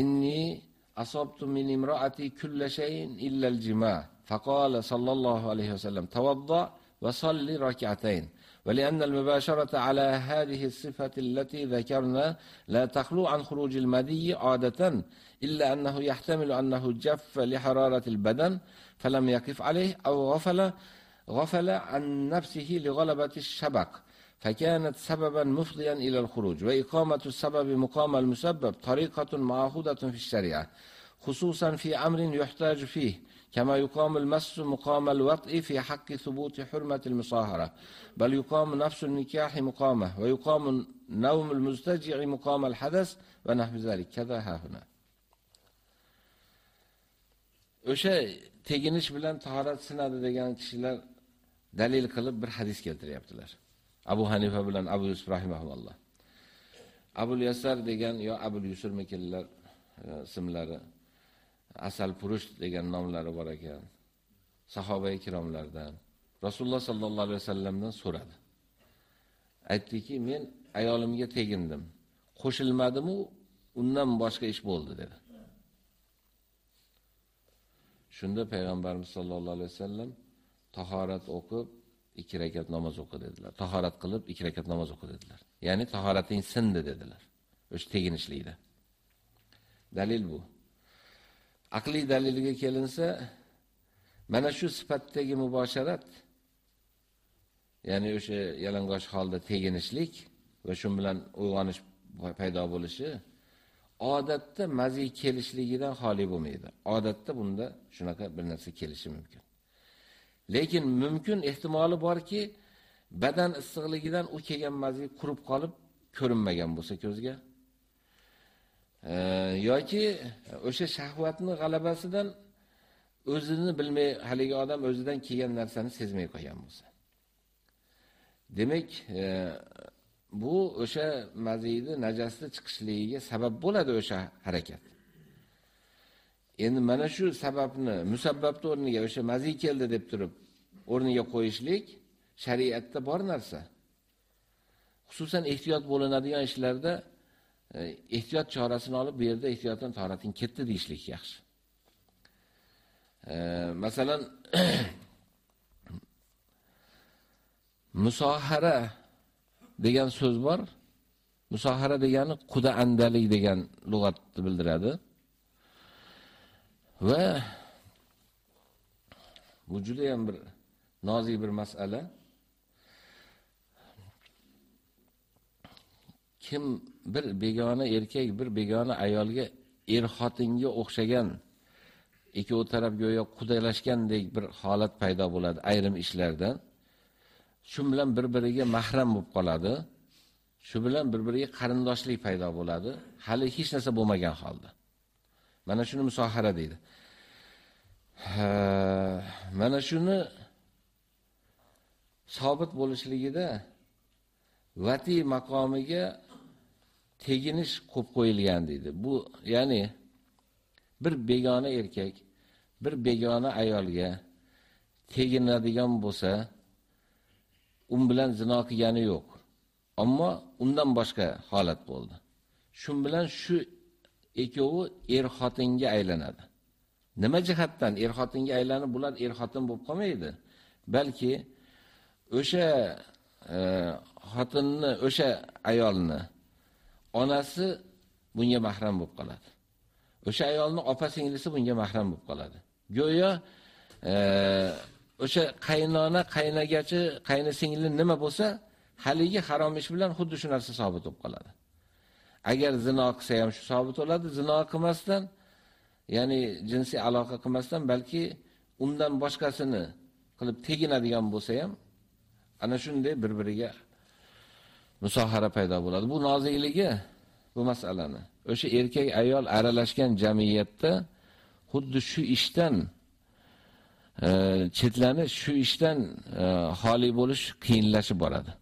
inni asabtu min imraati kulla shay'in illa al jima' faqala sallallohu alayhi vasallam tawadda va salli rak'atayn ولأن المباشرة على هذه الصفة التي ذكرنا لا تخلو عن خروج المدي عادة إلا أنه يحتمل أنه جف لحرارة البدن فلم يقف عليه أو غفل غفل عن نفسه لغلبة الشبق فكانت سببا مفضيا إلى الخروج وإقامة السبب مقام المسبب طريقة معهودة في الشريعة. خصوصا في أمر يحتاج فيه كما يقام المس مقام الوطء في حق ثبوت حرمة المصاهرة بل يقام نفس النكاح مقامه ويقام نوم المزتجع مقام الحدث ونحو ذلك كذا ها هنا o'sha teginish bilan tahorat sinadi degan kishilar dalil qilib bir hadis keltiryaptilar. Abu Hanifa bilan Abu Yusuf rahimahulloh. Abu Yasar degan yo Abu Yusur ismlari asal purush degan nomlari bor ekan. Sahoba ikromlardan Rasululloh sallallohu alayhi vasallamdan so'radi. Aytdiki, men ayolimga tegindim. Qo'shilmadimu, undan boshqa ish bo'ldi dedi. Shunda payg'ambarimiz sollallohu alayhi vasallam tahorat o'qib, ikki rakat namoz o'qi dedilar. Tahorat qilib ikki rakat namoz o'qi dedilar. Ya'ni tahorating sindi dedilar. O'sha teginishlikda. Dalil bu. Aqliy daliliga kelinsa, mana shu sifatdagi mubosharat, ya'ni o'sha yalang'och holda teginishlik va shu bilan uyg'onish paydo bo'lishi odatda mazi kelishligidan xoli bo'lmaydi. Odatda bunda shunaqa bir narsa kelishi mumkin. Lekin mumkin ehtimoli borki, badan issiqligidan u kelgan mazi qurib qolib ko'rinmagan bo'lsa ko'zga. Yoki o'sha shahvatni g'alabasidan o'zini bilmay haligi odam o'zidan kelgan narsani sezmay qolgan bo'lsa. Demak, e, bu o'sha maziyni najasni chiqishligiga sabab bo'ladi o'sha harakat. Endi mana shu sababni musabbabni o'rniga o'sha maziy keldi deb turib o'rniga qo'yishlik shariatda bor narsa. Xususan ehtiyot bo'linadigan ishlarda E, ehtiyot chorasini olib bu yerda ehtiyotdan tahorating ketdi deyishlik yaxshi. E, masalan musohara degan so'z bor. Musohara degani quda andalik degan lug'atni bildiradi. Va bu juda ham bir nozik bir masala. Kim bir begona erkak bir begona ayolga er xotinga o'xshagan ikkovi taraf go'yo qudalashgandek bir holat paydo bo'ladi ayrim ishlardan. shu bilan bir-biriga mahram bo'lib qoladi. Shu bilan bir-biriga qarindoshlik paydo bo'ladi, hali hech narsa bo'lmagan holda. Mana shuni musohara deydi. Mana shuni sobit bo'lishligida vati maqomiga teginish qo'yib qo'yilgan deydi. Bu ya'ni bir begona erkak bir begona ayolga teginadigan bo'lsa, un bilan zino qilgani yo'q. Ammo undan boshqa holat bo'ldi. Shun bilan shu ikkovi er xotinga aylanadi. Nima jihatdan er xotinga aylanib bular er xotin bo'lib qolmaydi. Balki o'sha e, xotinni, o'sha ayolni onasi bunga mahram bo'lib qoladi. O'sha ayolning opa-singlisi bunga mahram bo'lib qoladi. Go'yo e, o'sha qaynona, qaynagachi, qaynisingli nima bo'lsa, haligi harom ish bilan xuddi shu narsa sabit bo'lib qoladi. Agar zino qilsa ham shu sabit bo'ladi, zino qilmasdan, ya'ni jinsiy aloqa qilmasdan, balki undan boshqasini qilib teginadigan bo'lsa ham, ana shunday bir-biriga musohara paydo bo'ladi. Bu nozikligi bu masalani. O'sha erkak ayol aralashgan jamiyatda xuddi shu ishdan e, chetlanish shu ishdan e, xoli bo'lish qiyinlashib boradi.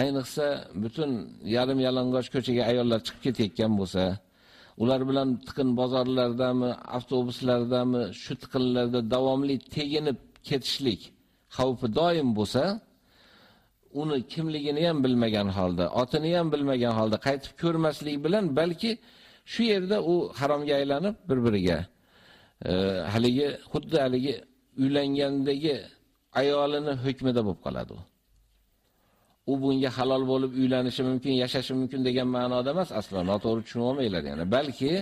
Ayniqsa butun yarim yalang'och ko'chaga ayollar chiqib ketayotgan bo'lsa, ular bilan tiqin bozorlardami, avtobuslardami, shu tiqinlarda davomli teginib ketishlik xavfi doim bo'lsa, uni kimligini ham bilmagan holda, otini ham bilmagan holda qaytib ko'rmaslik bilan balki shu yerda u haromga aylanib bir-biriga e, haligi xuddi haligi uylangandagi ayolini hukmida bo'lib qoladi u. U bunga halol bo'lib uylanishi mumkin, yashashi mumkin degan ma'noda emas, aslan noto'g'ri tushunib olmanglar yana. Balki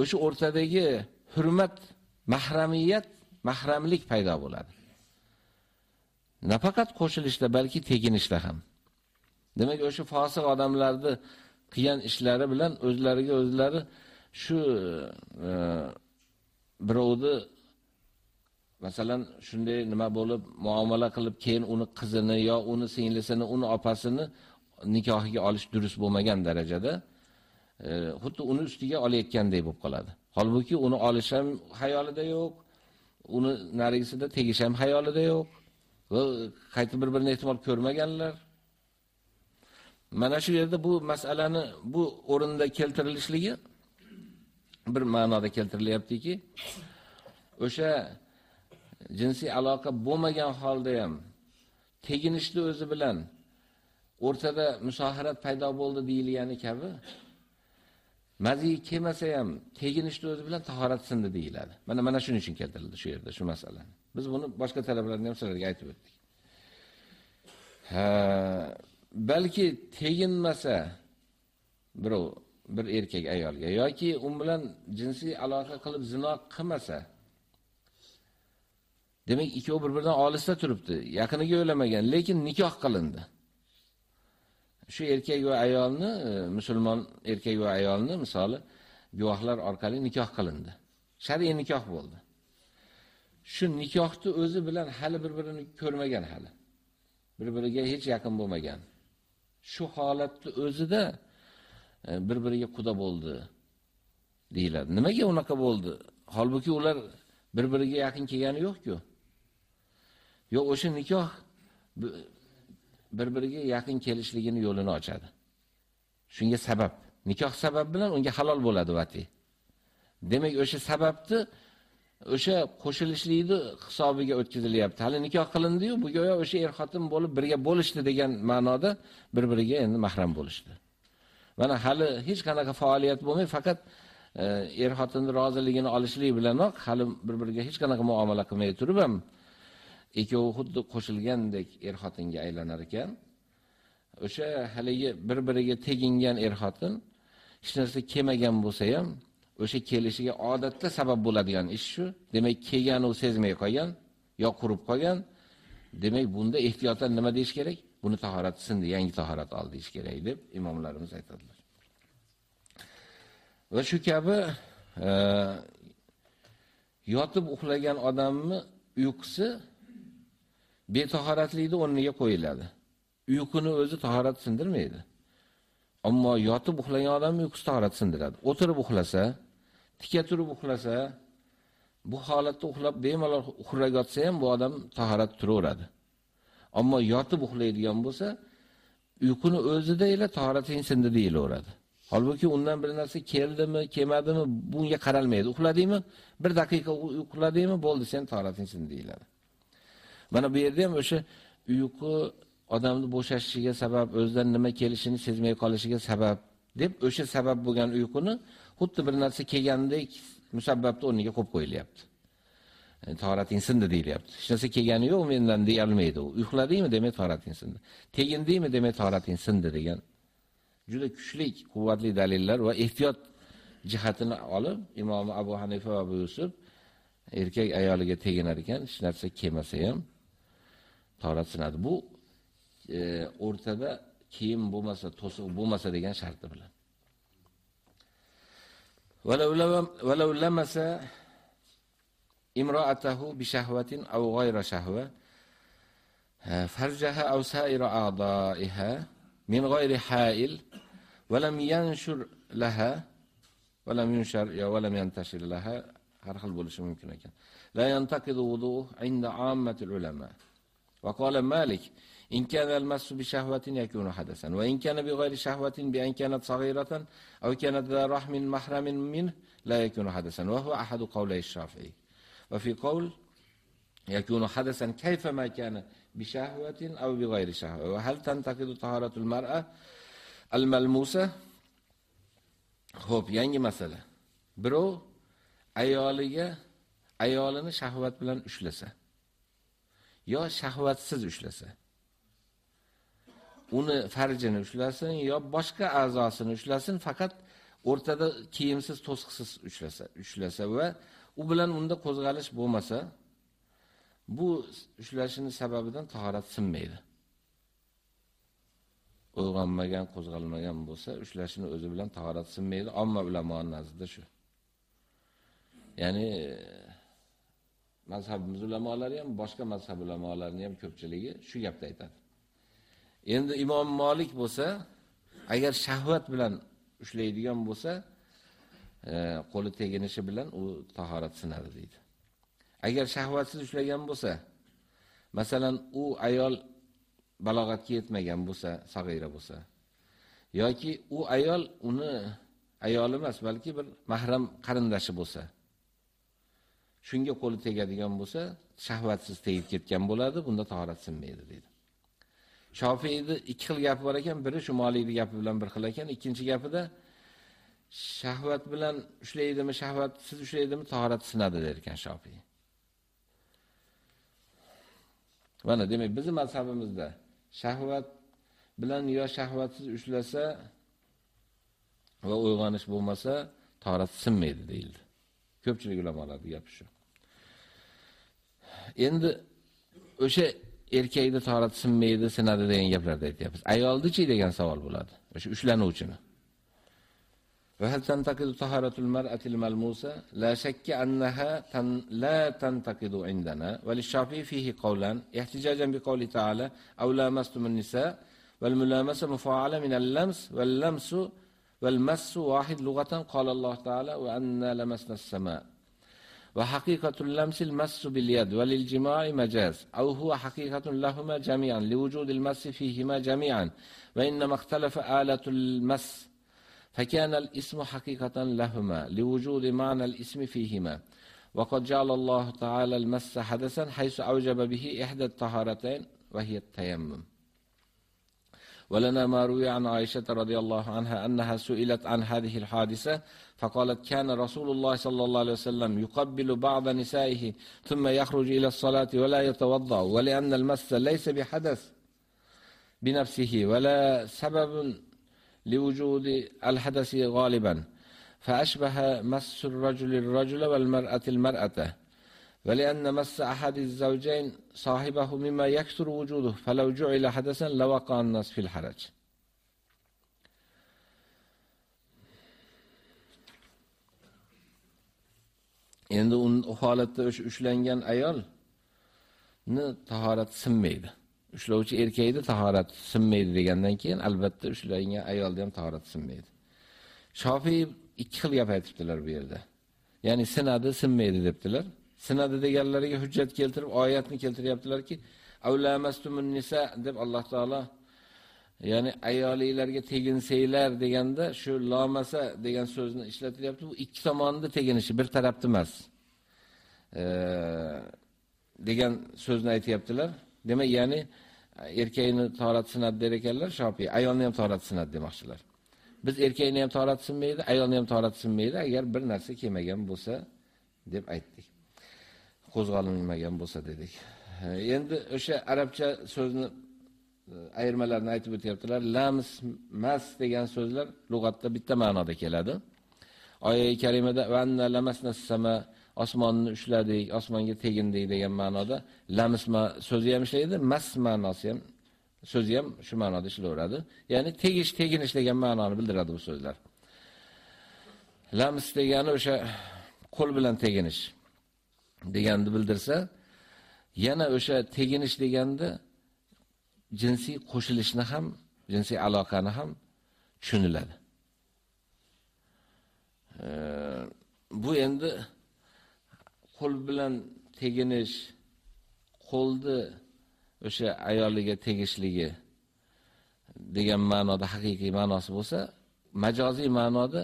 o'sha o'rtadagi hurmat, mahramiyat, mahramlik paydo bo'ladi. Nafaqat qo'shilishda, balki teginishda ham. Demak, o'sha fosiq odamlarni qilgan ishlari bilan o'zlariga o'zlari shu e, birovni Masalan, shunday nima bo'lib muomala qilib keyin uni qizini yo uni singlisini, uni opasini nikohiga olish durust bo'lmagan darajada e, xuddi uni ustiga olayotgandek bo'lib qoladi. Holbuki uni olish ham xayolida yo'q, uni narigisida tegish ham xayolida yo'q va qaytib bir-birini ehtimol ko'rmaganlar. Mana shu yerda bu masalani bu o'rinda keltirilishligi bir ma'noda keltirilyaptiki, o'sha jinsiy aloqa bo'lmagan holda ham teginishni o'zi bilan o'rtada musoharat paydo bo'ldi deyilgani kabi mazi kelmasa ham teginishni o'zi bilan tahorat sindi deyiladi. Mana mana shuning uchun keltirildi shu yerda shu masalani. Biz buni boshqa talabalarga ham sizlarga aytib o'tdik. Ha, balki teginmasa birov bir erkak ayolga yoki u bilan jinsiy aloqa qilib zino qilmasa demak ikkovi bir-biridan olisda turibdi, yaqiniga yo'lamagan, lekin nikoh qilindi. Shu erkak va ayolni, e, musulmon erkak va ayolni misoli guvohlar orqali nikoh qilindi. Shar'iy nikoh bo'ldi. Shu nikohni o'zi bilan hali bir-birini ko'rmagan hali. Bir-biriga hech yaqin bo'lmagan. Shu holatni o'zida e, bir-biriga quda bo'ldi deyiladi. Nimaga unaqa bo'ldi? Holbuki ular bir-biriga yaqin kelgani yo'q-ku. Yo'q, o'sha nikoh bir-biriga yaqin kelishligini yo'lini ochadi. Shunga sabab, nikoh sabab bilan unga halol bo'ladi vati. Demak, o'sha sababni o'sha qo'shilishlikni hisobiga o'tkazilyapti. Hali nikoh qilindi-yu, bu go'yo o'sha er xotin bo'lib birga bo'lishdi degan ma'noda bir-biriga endi mahram bo'lishdi. Mana hali hech qanaqa faoliyat bo'lmay, faqat e, er xotinning roziligini olishlik bilanoq hali bir-biriga hech qanaqa muomala qilmay turib ham ikkovi xuddi qo'shilgandek er xotinga aylanar ekan. O'sha haligi bir-biriga tegingan er xotin hech narsa kelmagan bo'lsa ham, o'sha kelishiga odatda sabab bo'ladigan ish shu. Demak, kelgan u sezmay qolgan, yo qurib qolgan. Demak, bunda ehtiyotdan nima deyish kerak? Buni tahorat sindi, yangi tahorat ol deyish kerak deb imomlarimiz aytadilar. Va shu kabi e, yotib uxlagan odamni uyqusi betahoratlikni o'rniga qo'yiladi. Uyquni o'zi tahorat sindirmaydi. Ammo yotib uxlagan odam uyqusi tahorat sindiradi. O'tirib uxlasa, tika turib uxlasa, bu holatda uxlab bemalol uxlab yotsa ham bu odam tahorat turaveradi. Ammo yotib uxlaydigan bo'lsa, uyquni o'zida ila tahoratini sindi deyilaveradi. Holbuki undan bir narsa keldimi, kelmadimi bunga qaralmaydi. Uxladingmi? Bir daqiqa uxladingmi, bo'ldi, sen tahorating sindi deyiladi. Mana bu yerda ham o'sha uyqu odamni bo'shashishiga sabab, o'zidan nima kelishini sezmay qolishiga sabab deb o'sha sabab bo'lgan uyquni xuddi bir narsa kelgandek musabbabni o'rniga qo'yib qo'yilyapti. E, torating sindi deyilyapti. Hech narsa kelgani yo'q mendan deya olmaydi u. Uxladingmi demak torating sindi. Tegindingmi demak torating sindi degan juda kuchli, quvvatli dalillar va ehtiyot jihatini olib Imom Abu Hanifa va Abu Yusuf erkak ayoliga teginar ekan, hech narsa kelmasa ham tahorat sinadi. Bu e, o'rtada kiyim bo'lmasa, to'siq bo'lmasa degan sharti bilan. Walau lamasa imra'atahu bi shahwatin aw ghayra shahwa farjaha aw sa'ira a'da'iha min ghayri ha'il wa lam yanshur laha va lam yunshar ya va lam yantashir laha har xil bo'lishi mumkin ekan. La yantaqidu wudu'u 'inda 'ammatil ulama. Wa qala Malik إن كان المس بشهوة يكون حدثا وإن كان بغير شهوة بأن كانت صغيرة أو كانت ذا رحم محرم منه لا يكون حدثا وهو أحد قولي الشافعي وفي قول يكون حدثا كيفما كان بشهوة أو بغير شهوة وهل تنتقد طهارة المرأة الملموسة Xo'p, yangi masala. Birov ayoliga ayolini shahvat bilan ushlasa Yo shahvatsiz ushlasa uni farjini ushlasin yo boshqa a'zosini ushlasin, faqat o'rtada kiyimsiz, to'siqsiz ushlasa, ushlasa va u bilan unda qo'zg'alish bo'lmasa, bu ushlashining sababidan tahorat sinmaydi. Uyg'onmagan, qo'zg'almagan bo'lsa, ushlashini o'zi bilan tahorat sinmaydi. Omma ulamoning nazdida shu. Ya'ni mazhabimiz ulamolari ham, boshqa mazhab ulamolarining ham ko'pchiligi shu gapni aytadi. Endi Imom Malik bo'lsa, agar shahvat bilan ushlaydigan bo'lsa, e, qo'li teginishi bilan u tahorat sinadi deydi. Agar shahvatsiz ushlagan bo'lsa, masalan, u ayol balog'atga yetmagan bo'lsa, sag'ira bo'lsa, yoki u ayol uni ayol emas, balki bir mahram qarindoshi bo'lsa, shunga qo'li tegadigan bo'lsa, shahvatsiz tegib ketgan bo'ladi, bunda tahorat sinmaydi dedi. Shofiyda ikki xil gapi bor ekan, biri shu gapi bilan bir xil ekan, ikkinchi gapida shahvat bilan ushlaydimi, shahvatsiz ushlaydimi, tahorat sinadi der ekan Shofiy. Mana demak, bizning mazhabimizda shahvat bilan yo shahvatsiz ushlasa va uyg'onish bo'lmasa, tahorat sinmaydi deyildi. Ko'pchilik ulamolarning gapi shu. Endi o'sha erkakda tahorat sinmaydi, sinadi degan gaplarni aytyapmiz. Ayoldichi degan savol bo'ladi. O'sha ushlanuvchini. وهل تنتقد طهارة المرأة الملموسة؟ لا شك أنها تن لا تنتقد عندنا وللشافعي فيه قولان احتجاجا بقوله تعالى أو لامستم النساء والملامسة مفاعلة من اللمس واللمس والمس واحد لغة قال الله تعالى وأنا لمسنا السماء وحقيقة اللمس المس باليد وللجماع مجاز أو هو حقيقة لهما جميعا لوجود المس فيهما جميعا وإنما اختلف آلة المس فكان الاسم حقيقة لهما لوجود معنى الاسم فيهما. وقد جعل الله تعالى المس حدثا حيث أوجب به إحدى الطهارتين وهي التيمم. ولنا ما روي عن عائشة رضي الله عنها أنها سئلت عن هذه الحادثة فقالت كان رسول الله صلى الله عليه وسلم يقبل بعض نسائه ثم يخرج إلى الصلاة ولا يتوضأ ولأن المس ليس بحدث بنفسه ولا سبب لوجود الحدث غالبا فأشبه مس الرجل الرجل والمرأة المرأة. ولأن مس أحد الزوجين صاحبه مما يكثر وجوده فلو جعل حدثا لوقع الناس في الحرج endi u holatda o'sha ushlangan ayolni tahorat sinmaydi. Ushlovchi erkakda tahorat sinmaydi degandan keyin albatta ushlangan ayolda ham tahorat sinmaydi. Shofiy ikki xil gap aytibdilar bu yerda. Ya'ni sinadi, sinmaydi debdilar. Sinadi deganlariga hujjat keltirib, oyatni keltiryaptilarki, "Avlamastumun nisa" deb Alloh taolo ya'ni ayolinglarga teginsanglar deganda shu lomasa degan so'zni ishlatilyapti. Bu ikki tomonni teginishi, bir tarafda emas. E, degan so'zni aytyaptilar Demak, ya'ni erkakni torat sinadi der ekanlar, Shofiy, ayolni ham torat sinadi demoqchilar. Biz erkakni ham torat sinmaydi, ayolni ham torat sinmaydi agar bir narsa kelmagan bo'lsa deb aytdik. Qo'zg'almagan bo'lsa dedik. Endi o'sha arabcha so'zni e, ayirmalarni aytib o'tyaptilar. Lams, mas degan so'zlar lug'atda bitta ma'noda keladi. Oyat karimada va lamasna sama osmonni ushladik, osmonga tegindik degan ma'noda lamsma so'zi ham ishlaydi, mas ma'nosi ham so'zi ham shu ma'noda ishlaveradi. Ya'ni tegish, teginish degan ma'noni bildiradi bu so'zlar. Lams degani o'sha qo'l bilan teginish deganni bildirsa, yana o'sha teginish deganda jinsiy qo'shilishni ham, jinsiy aloqani ham tushuniladi. E, bu endi qo'l bilan teginish, qo'lni o'sha ayoliga tegishligi degan ma'noda haqiqiy ma'nosi bo'lsa, majoziy ma'noda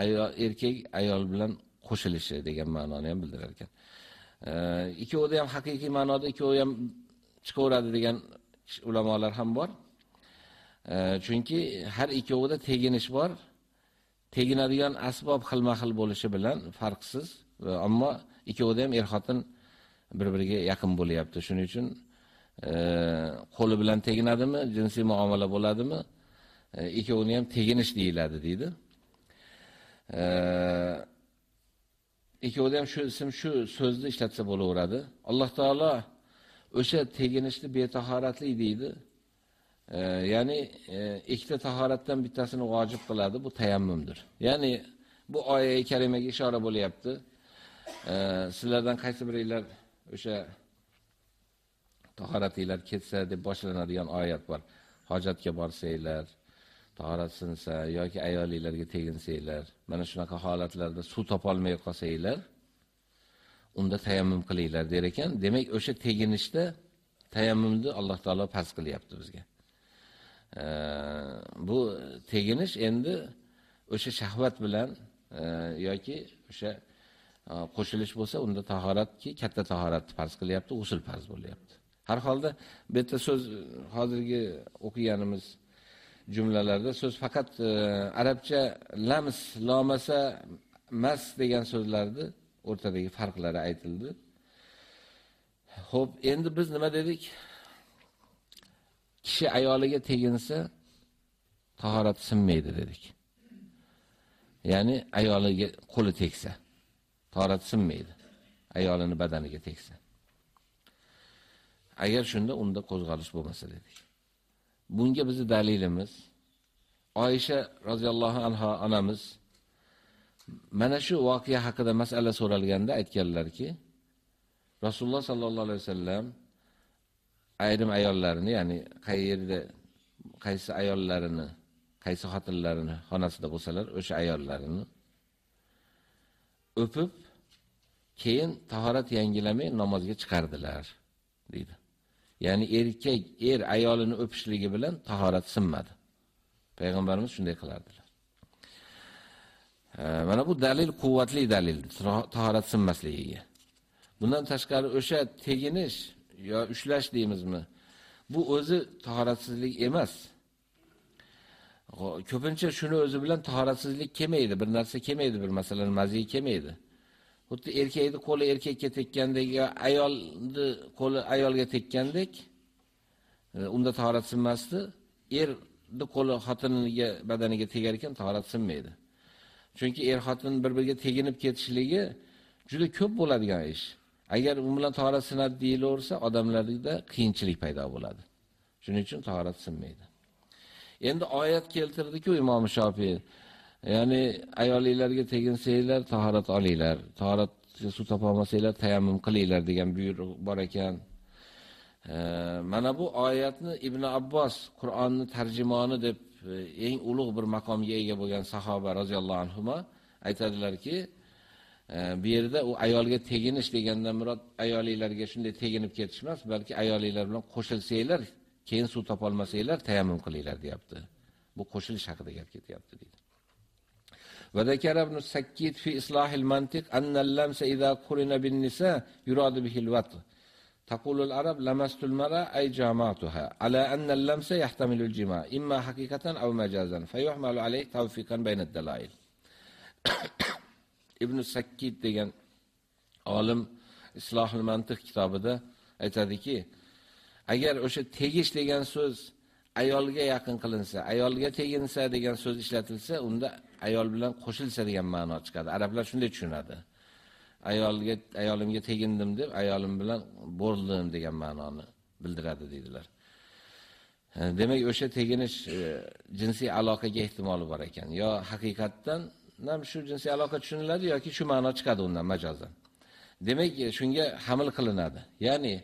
ayol erkak ayol bilan qo'shilishi degan ma'noni ham bildirar ekan. E, ikkovida ham haqiqiy ma'noda ikkovi ham chiqaveradi degan ulamolar ham bor. Chunki har ikkovida teginish bor. Teginadigan asbob xilma-xil bo'lishi bilan farqsiz, ammo ikkovida ham er xotin bir-biriga yaqin bo'lyapti. Shuning uchun qo'li bilan teginadimi, jinsiy muomala bo'ladimi? Ikkovini ham teginish deyiladi deydi. Ikkovida ham shu ism shu so'zni ishlatsa bo'laveradi. Alloh taolo o'sha teginishni betahoratlik deydi. E, ya'ni e, ikkita tahoratdan bittasini vojib qiladi, bu tayammumdir. Ya'ni bu oyat karimaga ishora bo'lyapti. E, sizlardan qaysi biringlar o'sha tahoratinglar ketsa deb boshlanadigan oyat bor. Hojatga borsanglar, tahorat sinsa yoki ayolinglarga teginsanglar, mana shunaqa holatlarda suv topolmay qolsanglar, unda tayammum qilinglar der ekan. Demak, o'sha teginishda tayammumni Alloh taolo farz qilyapti bizga. E, bu teginish endi o'sha shahvat bilan e, yoki o'sha e, qo'shilish bo'lsa, unda tahoratki katta tahoratni farz qilyapti, usul farz bo'lyapti. Har holda bu yerda so'z hozirgi o'qiganimiz jumlalarda so'z faqat e, arabcha lams, lomasa, mas degan so'zlarni o'rtadagi farqlari aytildi. Xo'p, endi biz nima dedik? kishi ayoliga teginsa tahorat sinmaydi dedik. Ya'ni ayoliga qo'li tegsa tahorat sinmaydi. Ayolini badaniga tegsa. Agar shunda unda qo'zg'alish bo'lmasa dedik. Bunga bizning dalilimiz Oysha roziyallohu anha onamiz mana shu voqea haqida masala so'ralganda aytganlarki, Rasululloh sallallohu alayhi vasallam ayrim ayollarini, ya'ni qayerda qaysi ayollarini, qaysi xotinlarini xonasida bo'lsalar, o'sha ayollarini o'pib, keyin tahorat yangilamay namozga chiqardilar, deydi. Ya'ni erkak er ayolini o'pishligi bilan tahorat sinmadi. Payg'ambarimiz shunday qilardilar. Mana bu dalil quvvatli dalil, tahorat sinmasligiga. Bundan tashqari o'sha teginish yo ushlash deymizmi? Bu o'zi tahoratsizlik emas. Ko'pincha shuni o'zi bilan tahoratsizlik kelmaydi, bir narsa kelmaydi, bir masalan mazi kelmaydi. Xuddi erkakni qo'li erkakka tekkandek, ayolni qo'li ayolga tekkandek, e, unda tahorat sinmasdi. Erni qo'li xotiniga badaniga tegar ekan, tahorat sinmaydi. Chunki er xotin bir-biriga teginib ketishligi juda ko'p bo'ladigan ish. Agar u bilan tahorat sinadi deyilaversa, odamlarda qiyinchilik paydo bo'ladi. Shuning uchun tahorat sinmaydi. Endi oyat keltirdiku Imom Shofiy. Ya'ni ayolinglarga teginsanglar, tahorat olinglar. Tahorat suv topolmasanglar tayammum qilinglar degan buyruq bor ekan. mana bu oyatni Ibn Abbos Qur'onni tarjimoni deb e, eng ulug' bir maqomga ega bo'lgan sahoba roziyallohu anhuma aytadilarki, e, bu yerda u ayolga teginish degandan murod ayolinglarga shunday teginib ketish emas, balki ayolinglar bilan qo'shilsanglar, keyin suv topolmasanglar tayammum qilinglar deyapti. Bu qo'shilish haqida gap ketyapti deydi. Va zakara ibn Sakkit fi islahil mantiq anna al-lamsa idha qurina bin nisa yurad bihi al-watr. تقول العرب لمست المرأة أي جامعتها على أن اللمس يحتمل الجماع إما حقيقة أو مجازا فيحمل عليه توفيقا بين الدلائل Ibn Sakkid degan olim Islohul mantiq kitobida aytadiki, agar o'sha tegish degan so'z ayolga yaqin qilinsa, ayolga teginsa degan so'z ishlatilsa, unda ayol bilan qo'shilsa degan ma'no chiqadi. Arablar shunday tushunadi. Ayolga ayolimga tegindim deb ayolim bilan bo'ldim degan ma'noni bildiradi deydilar. E, demak, o'sha teginish e, jinsiy aloqaga ehtimoli bor ekan. Yo haqiqatdan ham shu jinsiy aloqa tushuniladi yoki shu ma'no chiqadi undan majozan. Demak, e, shunga hamil qilinadi. Ya'ni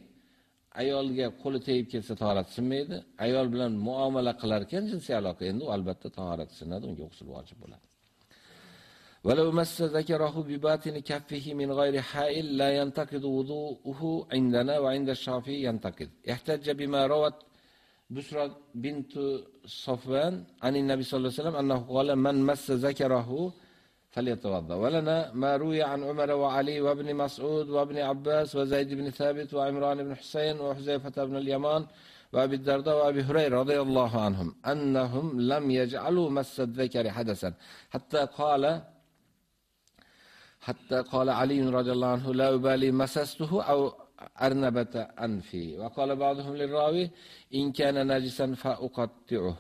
ayolga qo'li tegib ketsa tahorat sinmaydi. Ayol bilan muomala qilar ekan jinsiy aloqa endi albatta tahorat sinadi, unga g'usl vojib bo'ladi. ولو مس ذكره بباطن كفه من غير حائل لا ينتقد وضوءه عندنا وعند الشافعي ينتقد. احتج بما روت بسرى بنت صفوان عن النبي صلى الله عليه وسلم أنه قال من مس ذكره فليتوضأ. ولنا ما روي عن عمر وعلي وابن مسعود وابن عباس وزيد بن ثابت وعمران بن حسين وحذيفة بن اليمان وأبي الدرداء وأبي هريرة رضي الله عنهم أنهم لم يجعلوا مس الذكر حدثا. حتى قال حتى قال علي رضي الله عنه لا أبالي مسسته أو أرنبة أنفي. وقال بعضهم للراوي إن كان نجسا فأقطعه.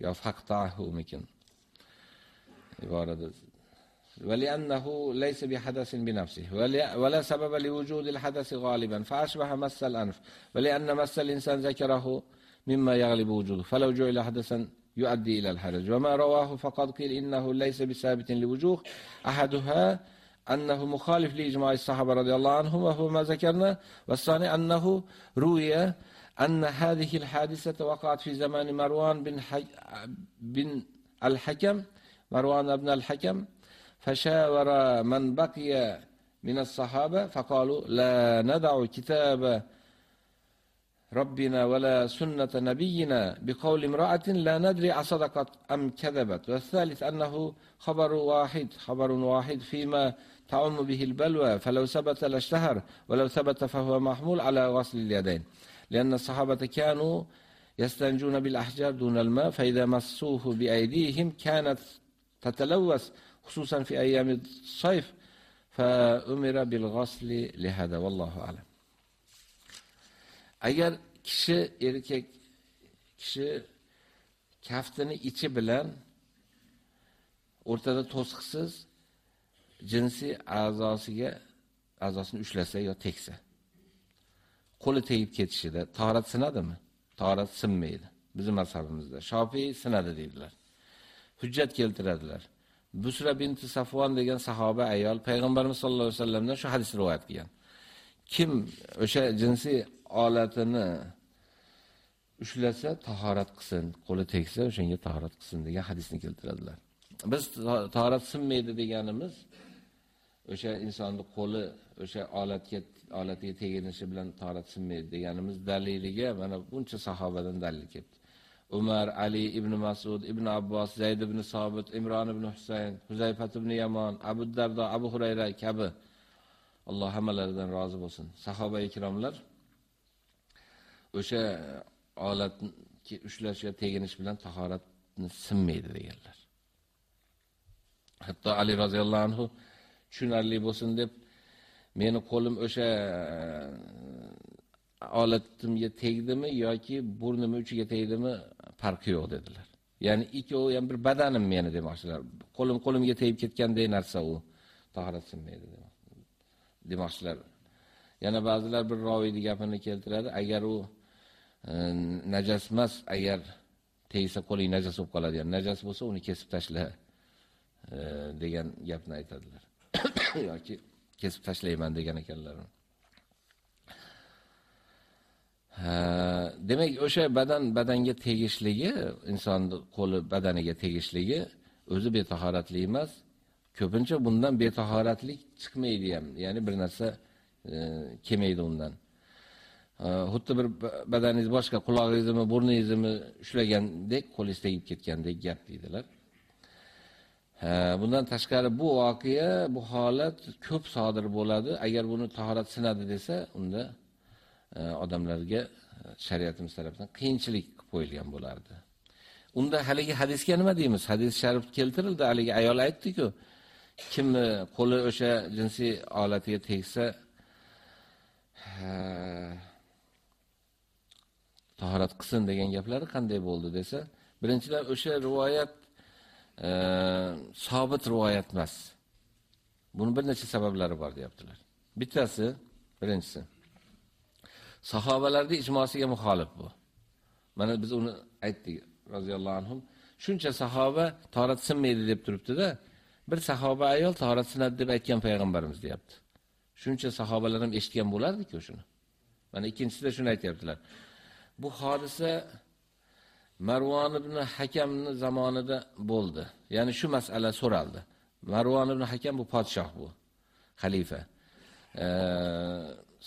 يا فقطعه مكن عبارة ولأنه ليس بحدث بنفسه ولا سبب لوجود الحدث غالبا فأشبه مس الأنف. ولأن مس الإنسان ذكره مما يغلب وجوده. فلو جعل حدثا يؤدي إلى الحرج. وما رواه فقد قيل إنه ليس بثابت لوجوه. أحدها أنه مخالف لإجماع الصحابة رضي الله عنهم وهو ما ذكرنا. والثاني أنه روي أن هذه الحادثة وقعت في زمان مروان بن, حج... بن الحكم مروان بن الحكم. فشاور من بقي من الصحابة فقالوا لا ندع كتاب ربنا ولا سنة نبينا بقول امرأة لا ندري أصدقت أم كذبت. والثالث أنه خبر واحد خبر واحد فيما تعم به البلوى فلو ثبت لاشتهر ولو ثبت فهو محمول على غسل اليدين. لأن الصحابة كانوا يستنجون بالأحجار دون الماء فإذا مسوه بأيديهم كانت تتلوث خصوصا في أيام الصيف فأمر بالغسل لهذا والله أعلم. Agar kishi erkak kishi kaftini ichi bilan o'rtada to'siqsiz jinsiy a'zosiga a'zosini ushlasa yo teksa qo'li tegib ketishida tahorat sinadimi? Tahorat sinmaydi. Bizning mazhabimizda Shofiy sinadi deydilar. Hujjat keltiradilar. Busra binti Safvon degan sahoba ayol payg'ambarimiz sollallohu alayhi vasallamdan shu hadis rivoyat qilgan. Kim o'sha jinsiy olatini ushlasa tahorat qilsin, qo'li tegsa o'shanga tahorat qilsin degan hadisni keltiradilar. Biz tahorat sinmaydi deganimiz o'sha insonning qo'li o'sha olatga olatiga teginishi bilan tahorat sinmaydi deganimiz daliliga mana buncha sahobadan dalil keldi. Umar, Ali ibn Mas'ud, ibn Abbos, Zayd ibn Sobit, Imron ibn Husayn, Huzayfat ibn Yaman, Abu Dardo, Abu Hurayra kabi Alloh hammalaridan rozi bo'lsin. Sahoba ikromlar o'sha olatni ushlashga teginish bilan tahoratni sinmaydi deganlar. Hatto Ali roziyallohu anhu tushunarli bo'lsin deb meni qo'lim o'sha e, olatimga tegdimi yoki burnim uchiga tegdimi farqi yo'q dedilar. Ya'ni ikkovi ham bir badanim meni demoqchilar. Qo'lim qo'limga tegib ketganday narsa u. Tahorat sinmaydi demoqchilar. Yana ba'zilar bir roviyning gapini keltiradi, agar u najas emas, agar tegsa qo'ling najas bo'lib qoladi. Yani najas bo'lsa uni kesib tashla degan gapni aytadilar. yoki kesib tashlayman degan ekanlar. demak o'sha badan badanga tegishligi, insonni qo'li badaniga tegishligi o'zi betahoratlik emas. Ko'pincha bundan betahoratlik chiqmaydi ham. Ya'ni bir narsa e, kelmaydi undan. Э, xuddi bir badaningiz boshqa qulog'ingizni, burningizni ushlagandek, qo'lingiz tegib ketgandek gap deydilar. bundan tashqari bu voqea, bu holat ko'p sodir bo'ladi. Agar buni tahorat sinadi desa, unda e, odamlarga e, shariatimiz tomonidan qiyinchilik qilib qo'yilgan bo'lardi. Unda haligi hadisga nima deymiz? Hadis sharif keltirildi, haligi ayol aytdi-ku, qo'li o'sha jinsiy olatiga tegsa, tahorat qilsin degan gaplari qanday bo'ldi desa, birinchidan o'sha rivoyat e, sobit rivoyat emas. Buni bir necha sabablari bor deyaptilar. Bittasi, birinchisi. Sahobalarning ijmosiga muxolif bu. Mana biz uni aytdik, roziyallohu anhum. Shuncha sahoba tahorat sinmaydi deb turibdi-da, bir sahoba ayol tahorat sinadi deb aytgan payg'ambarimiz deyapti. Shuncha sahobalar ham eshitgan bo'lardi-ku shuni. Mana ikkinchisida shuni aytayaptilar. Bu hodisa Marvon ibn Hakamning zamonida bo'ldi. Ya'ni shu masala so'raldi. Marvon ibn Hakam bu podshoh bu, xalifa. E,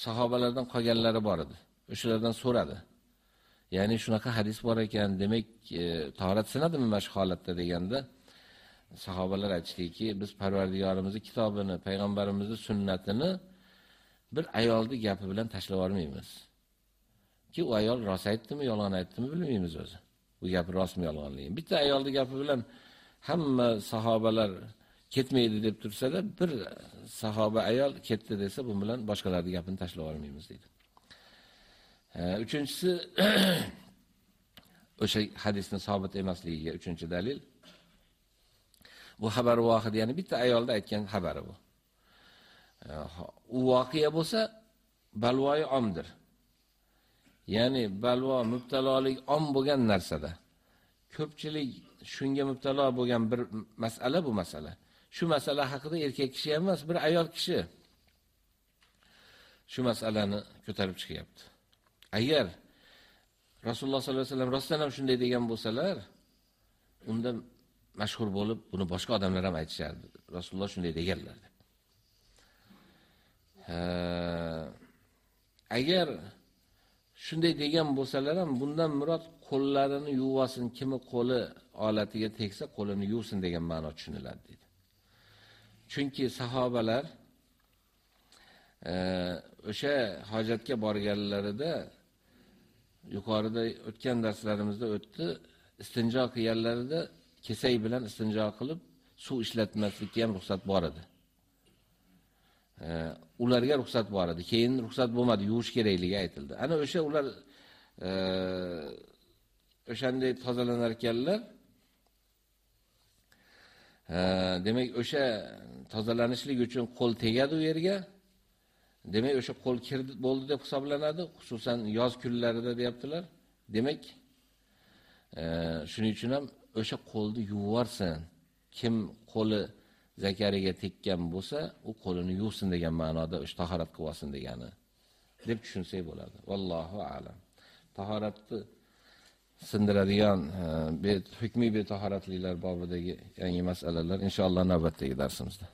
sahobalardan qolganlari bor edi. O'shalardan so'radi. Ya'ni shunaqa hadis bor ekan, demak, e, tahorat sinadimi mana shu holatda deganda sahobalar aytishdiki, biz Parvardigorimizning kitobini, payg'ambarimizning sunnatini bir ayolning gapi bilan tashlab olmaymiz. Ki u ayol rost aytdimi, yolg'on aytdimi bilmaymiz o'zi. Bu gap rostmi yolg'onligi. Bitta ayolning gapi bilan hamma sahobalar ketmaydi deb tursa-da, bir sahoba ayol ketdi desa, bu bilan boshqalarning gapini tashlab olmaymiz deydi. Uchinchisi o'sha hadisni sobit emasligiga uchinchi dalil. Bu xabar vohid, ya'ni bitta ayolda aytgan xabari bu. U voqea bo'lsa, balvoyi omdir. Ya'ni balvo mubtalolik om bo'lgan narsada ko'pchilik shunga mubtalo bo'lgan bir masala bu masala. Shu masala haqida erkak kishi emas, bir ayol kishi shu masalani ko'tarib chiqyapti. Agar Rasululloh sollallohu alayhi vasallam rostdan ham shunday degan bo'lsalar, unda mashhur bo'lib, buni boshqa odamlar ham aytishardi. Rasululloh shunday deganlar deb. Agar shunday degan bo'lsalar ham bundan murod qo'llarini yuvasin, kimi qo'li olatiga tegsa qo'lini yuvsin degan ma'no tushuniladi dedi. Chunki sahobalar e, o'sha hojatga borganlarida yuqorida o'tgan darslarimizda o'tdi, istinjo qilganlarida kesak bilan istinjo qilib suv ishlatmaslikka ham ruxsat bor edi. E, ularga ruxsat bor edi. Keyin ruxsat bo'lmadi, yuvish kerakligi aytildi. Ana o'sha ular o'shanday tozalanar ekanlar. demak o'sha tozalanishlik uchun qo'l tegadi u yerga. Demak o'sha qo'l kirdi bo'ldi deb hisoblanadi, xususan yoz kunlarida deyaptilar. Demak, shuning uchun ham o'sha qo'lni yuvarsan. Kim qo'li zakariga tekkan bo'lsa, u qo'lini yuvsin degan ma'noda o'sha tahorat qilsin degani deb tushunsak bo'ladi. Vallohu a'lam. Tahoratni sindiradigan e, hukmiy betahoratliklar bobidagi yangi masalalar inshaalloh navbatdagi darsimizda